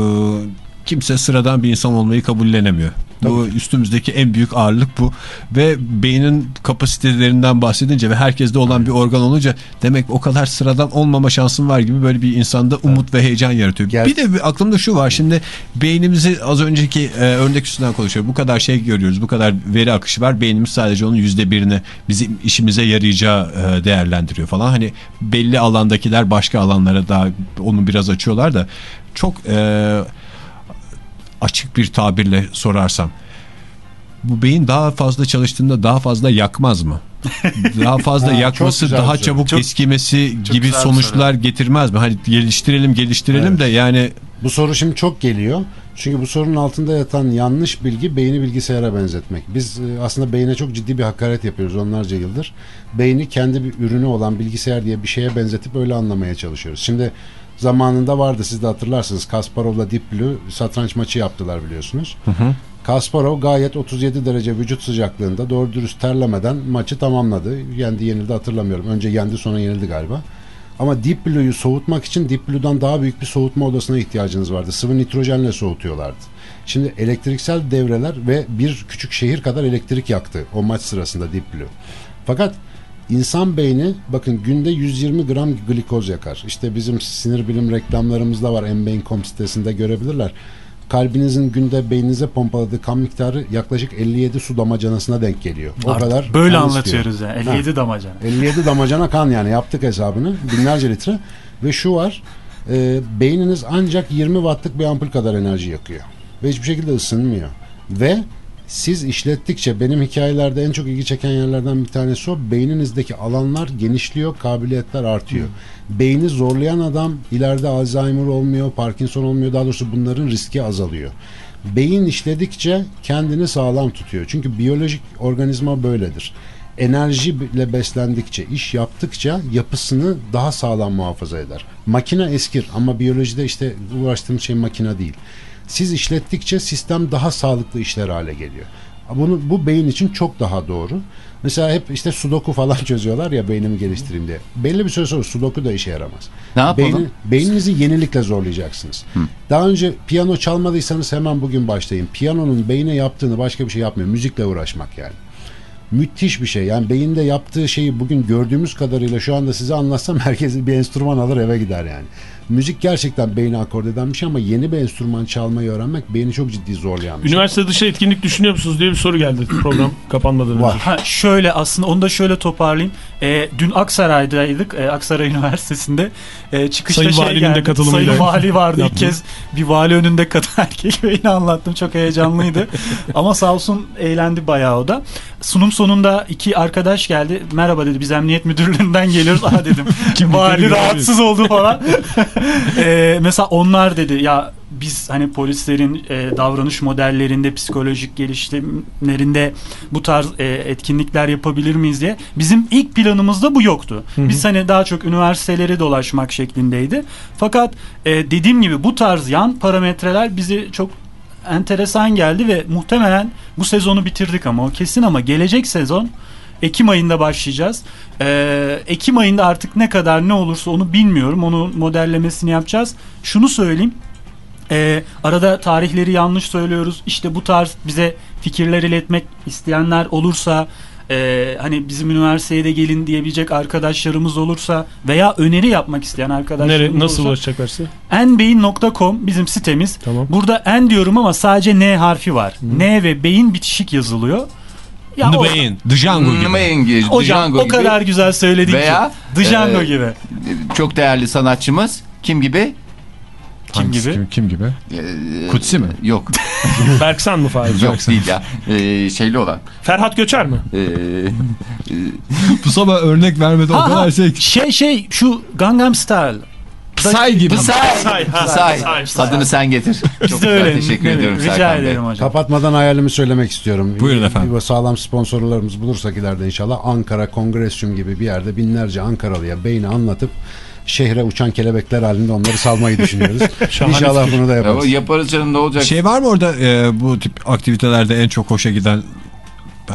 kimse sıradan bir insan olmayı kabullenemiyor. Bu üstümüzdeki en büyük ağırlık bu ve beynin kapasitelerinden bahsedince ve herkeste olan bir organ olunca demek o kadar sıradan olmama şansın var gibi böyle bir insanda umut ve heyecan yaratıyor. Gel- Bir de aklımda şu var şimdi beynimizi az önceki e, örnek üstünden konuşuyor. Bu kadar şey görüyoruz bu kadar veri akışı var beynimiz sadece onun yüzde birini bizim işimize yarayacağı e, değerlendiriyor falan. Hani belli alandakiler başka alanlara daha onu biraz açıyorlar da çok e, açık bir tabirle sorarsam bu beyin daha fazla çalıştığında daha fazla yakmaz mı? Daha fazla Ha, yakması daha soru. çabuk Çok- eskimesi çok gibi sonuçlar getirmez mi? Hani geliştirelim geliştirelim Evet. de yani Bu soru şimdi çok geliyor. Çünkü bu sorunun altında yatan yanlış bilgi beyni bilgisayara benzetmek. Biz e, aslında beyne çok ciddi bir hakaret yapıyoruz onlarca yıldır. Beyni kendi bir ürünü olan bilgisayar diye bir şeye benzetip öyle anlamaya çalışıyoruz. Şimdi zamanında vardı siz de hatırlarsınız Kasparov'la Deep Blue satranç maçı yaptılar biliyorsunuz. Kasparov gayet 37 derece vücut sıcaklığında doğru dürüst terlemeden maçı tamamladı. Yendi yenildi hatırlamıyorum. Önce yendi sonra yenildi galiba. Ama Deep Blue'yu soğutmak için Deep Blue'dan daha büyük bir soğutma odasına ihtiyacınız vardı. Sıvı nitrojenle soğutuyorlardı. Şimdi elektriksel devreler ve bir küçük şehir kadar elektrik yaktı o maç sırasında Deep Blue. Fakat insan beyni bakın günde 120 gram glikoz yakar. İşte bizim sinir bilim reklamlarımızda var. Embain.com sitesinde görebilirler. Kalbinizin günde beyninize pompaladığı kan miktarı yaklaşık 57 su damacanasına denk geliyor. O Artık kadar böyle anlatıyoruz yani. 57 damacana. 57 damacana kan yani yaptık hesabını binlerce litre ve şu var e, beyniniz ancak 20 wattlık bir ampul kadar enerji yakıyor ve hiçbir şekilde ısınmıyor ve siz işlettikçe benim hikayelerde en çok ilgi çeken yerlerden bir tanesi o. Beyninizdeki alanlar genişliyor kabiliyetler artıyor. Beyni zorlayan adam ileride Alzheimer olmuyor Parkinson olmuyor daha doğrusu bunların riski azalıyor. Beyin işledikçe kendini sağlam tutuyor. Çünkü biyolojik organizma böyledir. Enerjiyle beslendikçe, iş yaptıkça yapısını daha sağlam muhafaza eder. Makine eskir ama biyolojide işte uğraştığımız şey makine değil. Siz işlettikçe sistem daha sağlıklı işler hale geliyor. Bunu bu beyin için çok daha doğru. Mesela hep işte sudoku falan çözüyorlar ya beynimi geliştireyim diye. Belli bir süre sonra sudoku da işe yaramaz. Ne yapalım? Beyni, beyninizi yenilikle zorlayacaksınız. Daha önce piyano çalmadıysanız hemen bugün başlayın. Piyanonun beyne yaptığını başka bir şey yapmıyor. Müzikle uğraşmak yani. Müthiş bir şey. Yani beyinde yaptığı şeyi bugün gördüğümüz kadarıyla şu anda size anlatsam herkes bir enstrüman alır eve gider yani. Müzik gerçekten beyni akord eden bir şey ama yeni bir enstrüman çalmayı öğrenmek beyni çok ciddi zorlayan bir şey. Üniversite dışı etkinlik düşünüyor musunuz diye bir soru geldi program kapanmadan önce. Var. Ha, şöyle aslında onu da şöyle toparlayayım. Ee, dün Aksaray'daydık. Ee, Aksaray Üniversitesi'nde. Ee, çıkışta Sayın şey Valinin geldi. de katılımıyla Sayın Vali vardı. ilk kez bir vali önünde kadın erkek beyni anlattım. Çok heyecanlıydı. Ama sağ olsun eğlendi bayağı o da. Sunum sonunda iki arkadaş geldi. Merhaba dedi biz emniyet müdürlüğünden geliyoruz. Aa dedim. Vali rahatsız oldu falan. Ee, mesela onlar dedi ya biz hani polislerin e, davranış modellerinde psikolojik gelişimlerinde bu tarz e, etkinlikler yapabilir miyiz diye. Bizim ilk planımızda bu yoktu. Biz hani daha çok üniversiteleri dolaşmak şeklindeydi. Fakat e, dediğim gibi bu tarz yan parametreler bizi çok enteresan geldi ve muhtemelen bu sezonu bitirdik ama o kesin ama gelecek sezon Ekim ayında başlayacağız. Ee, Ekim ayında artık ne kadar ne olursa onu bilmiyorum. Onu modellemesini yapacağız. Şunu söyleyeyim. Ee, arada tarihleri yanlış söylüyoruz. İşte bu tarz bize fikirler iletmek isteyenler olursa e, hani bizim üniversiteye de gelin diyebilecek arkadaşlarımız olursa veya öneri yapmak isteyen arkadaşlarımız Nere, nasıl olursa ulaşacaklar size? nbeyin.com bizim sitemiz. Tamam. Burada n diyorum ama sadece n harfi var. N ve beyin bitişik yazılıyor. Ya The o- Bane, The Django gibi. Engage, Hocam Django o gibi. kadar güzel söyledin Veya, ki. Django e, gibi. Çok değerli sanatçımız kim gibi? Kim Hangisi, gibi? Kim, kim gibi? Ee, Kutsi mi? Yok. Berksan mı Fahir? Yok değil ya. Ee, şeyli olan. Ferhat Göçer mi? Ee, Bu sabah örnek vermedi o kadar şey. şey şey şu Gangnam Style. Say gibi. Say. Say, ha, Say. say, say. Adını sen getir. Çok güzel. Teşekkür değil mi? ediyorum Rica Serkan Bey. ederim hocam. Kapatmadan hayalimi söylemek istiyorum. Buyurun efendim. Bir sağlam sponsorlarımız bulursak ileride inşallah Ankara Kongresyum gibi bir yerde binlerce Ankaralıya beyni anlatıp şehre uçan kelebekler halinde onları salmayı düşünüyoruz. inşallah bunu da Ya, yaparız. yaparız canım ne olacak? Şey var mı orada e, bu tip aktivitelerde en çok hoşa giden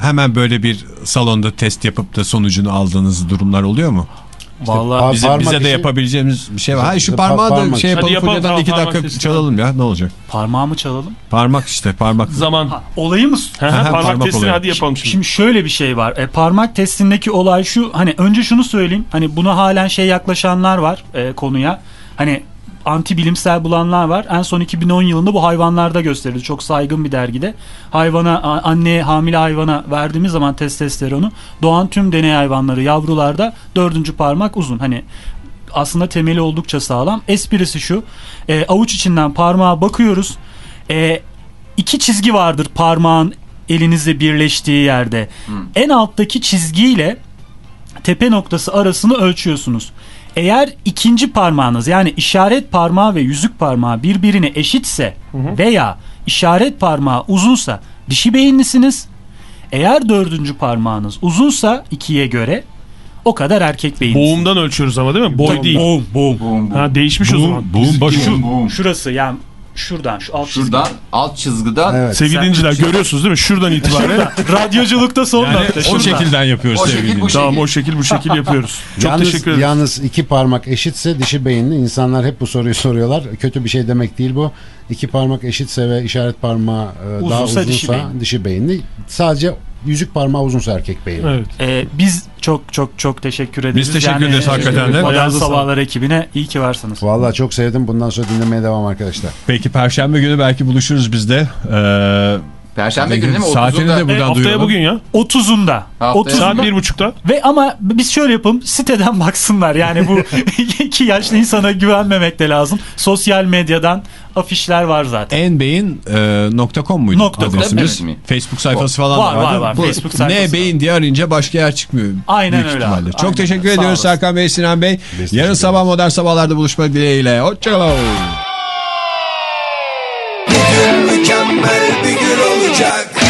hemen böyle bir salonda test yapıp da sonucunu aldığınız durumlar oluyor mu? Vallahi par- Bize, de işi- yapabileceğimiz bir şey var. Hayır şu parmağı da parmak şey yapalım. Hadi yapalım, tamam, iki dakika testi. çalalım ya ne olacak? parmağımı çalalım. Parmak işte parmak. Zaman. Ha, olayı mı? Ha, ha, Ha, parmak, parmak testini olayı. hadi yapalım şimdi. Şimdi şöyle bir şey var. E, parmak testindeki olay şu. Hani önce şunu söyleyeyim. Hani buna halen şey yaklaşanlar var e, konuya. Hani anti bilimsel bulanlar var. En son 2010 yılında bu hayvanlarda gösterildi. Çok saygın bir dergide. Hayvana anneye hamile hayvana verdiğimiz zaman testosteronu doğan tüm deney hayvanları yavrularda dördüncü parmak uzun. Hani aslında temeli oldukça sağlam. Esprisi şu. e, avuç içinden parmağa bakıyoruz. E, iki çizgi vardır parmağın elinizle birleştiği yerde. En alttaki çizgiyle tepe noktası arasını ölçüyorsunuz. Eğer ikinci parmağınız yani işaret parmağı ve yüzük parmağı birbirine eşitse veya işaret parmağı uzunsa dişi beyinlisiniz. Eğer dördüncü parmağınız uzunsa ikiye göre o kadar erkek beyinlisiniz. Boğumdan ölçüyoruz ama değil mi? Boy değil. Boğum, boğum. Boom, boom. Ha, değişmiş o zaman. Başı. Boom, boom. Şurası yani şuradan şu alt. Şuradan alt çizgiden Evet. Sevgili dinciler görüyorsunuz değil mi? Şuradan itibaren. Radyoculukta son Yani nokta. o şuradan. şekilden yapıyoruz O sevgili şekil bu tamam o şekil bu şekil yapıyoruz. Çok yalnız, teşekkür ederim. Yalnız iki parmak eşitse dişi beyinli. İnsanlar hep bu soruyu soruyorlar. Kötü bir şey demek değil bu. İki parmak eşitse ve işaret parmağı e, daha Uzunsa uzunsa dişi dişi, beyinli. beyinli. Sadece yüzük parmağı uzunsa erkek beyinli. Evet. Ee, biz çok çok çok teşekkür ederiz. Biz teşekkür ederiz e, hakikaten de. Modern Sabahlar ekibine iyi ki varsınız. Vallahi çok sevdim. Bundan sonra dinlemeye devam arkadaşlar. Peki perşembe günü belki buluşuruz biz de. Ee, Perşembe günü değil mi? Saatini 30'unda. de buradan Haftaya duyuralım. bugün ya. 30'unda. Haftaya. 30'unda. Saat bir buçukta. Ve ama biz şöyle yapalım siteden baksınlar yani bu iki yaşlı insana güvenmemek de lazım. Sosyal medyadan afişler var zaten. enbeyin.com muydu Nokta com. adresimiz? Evet? Facebook sayfası falan Var, var, vardı. var. Bu Facebook sayfası Ne beyin diye arayınca başka yer çıkmıyor. Aynen büyük öyle ihtimalle. abi. Çok Aynen. teşekkür Sağ ediyoruz olasın. Serkan Bey, Sinan Bey. teşekkür Yarın sabah modern sabahlarda buluşmak dileğiyle. Hoşçakalın. Mükemmel bir gün olacak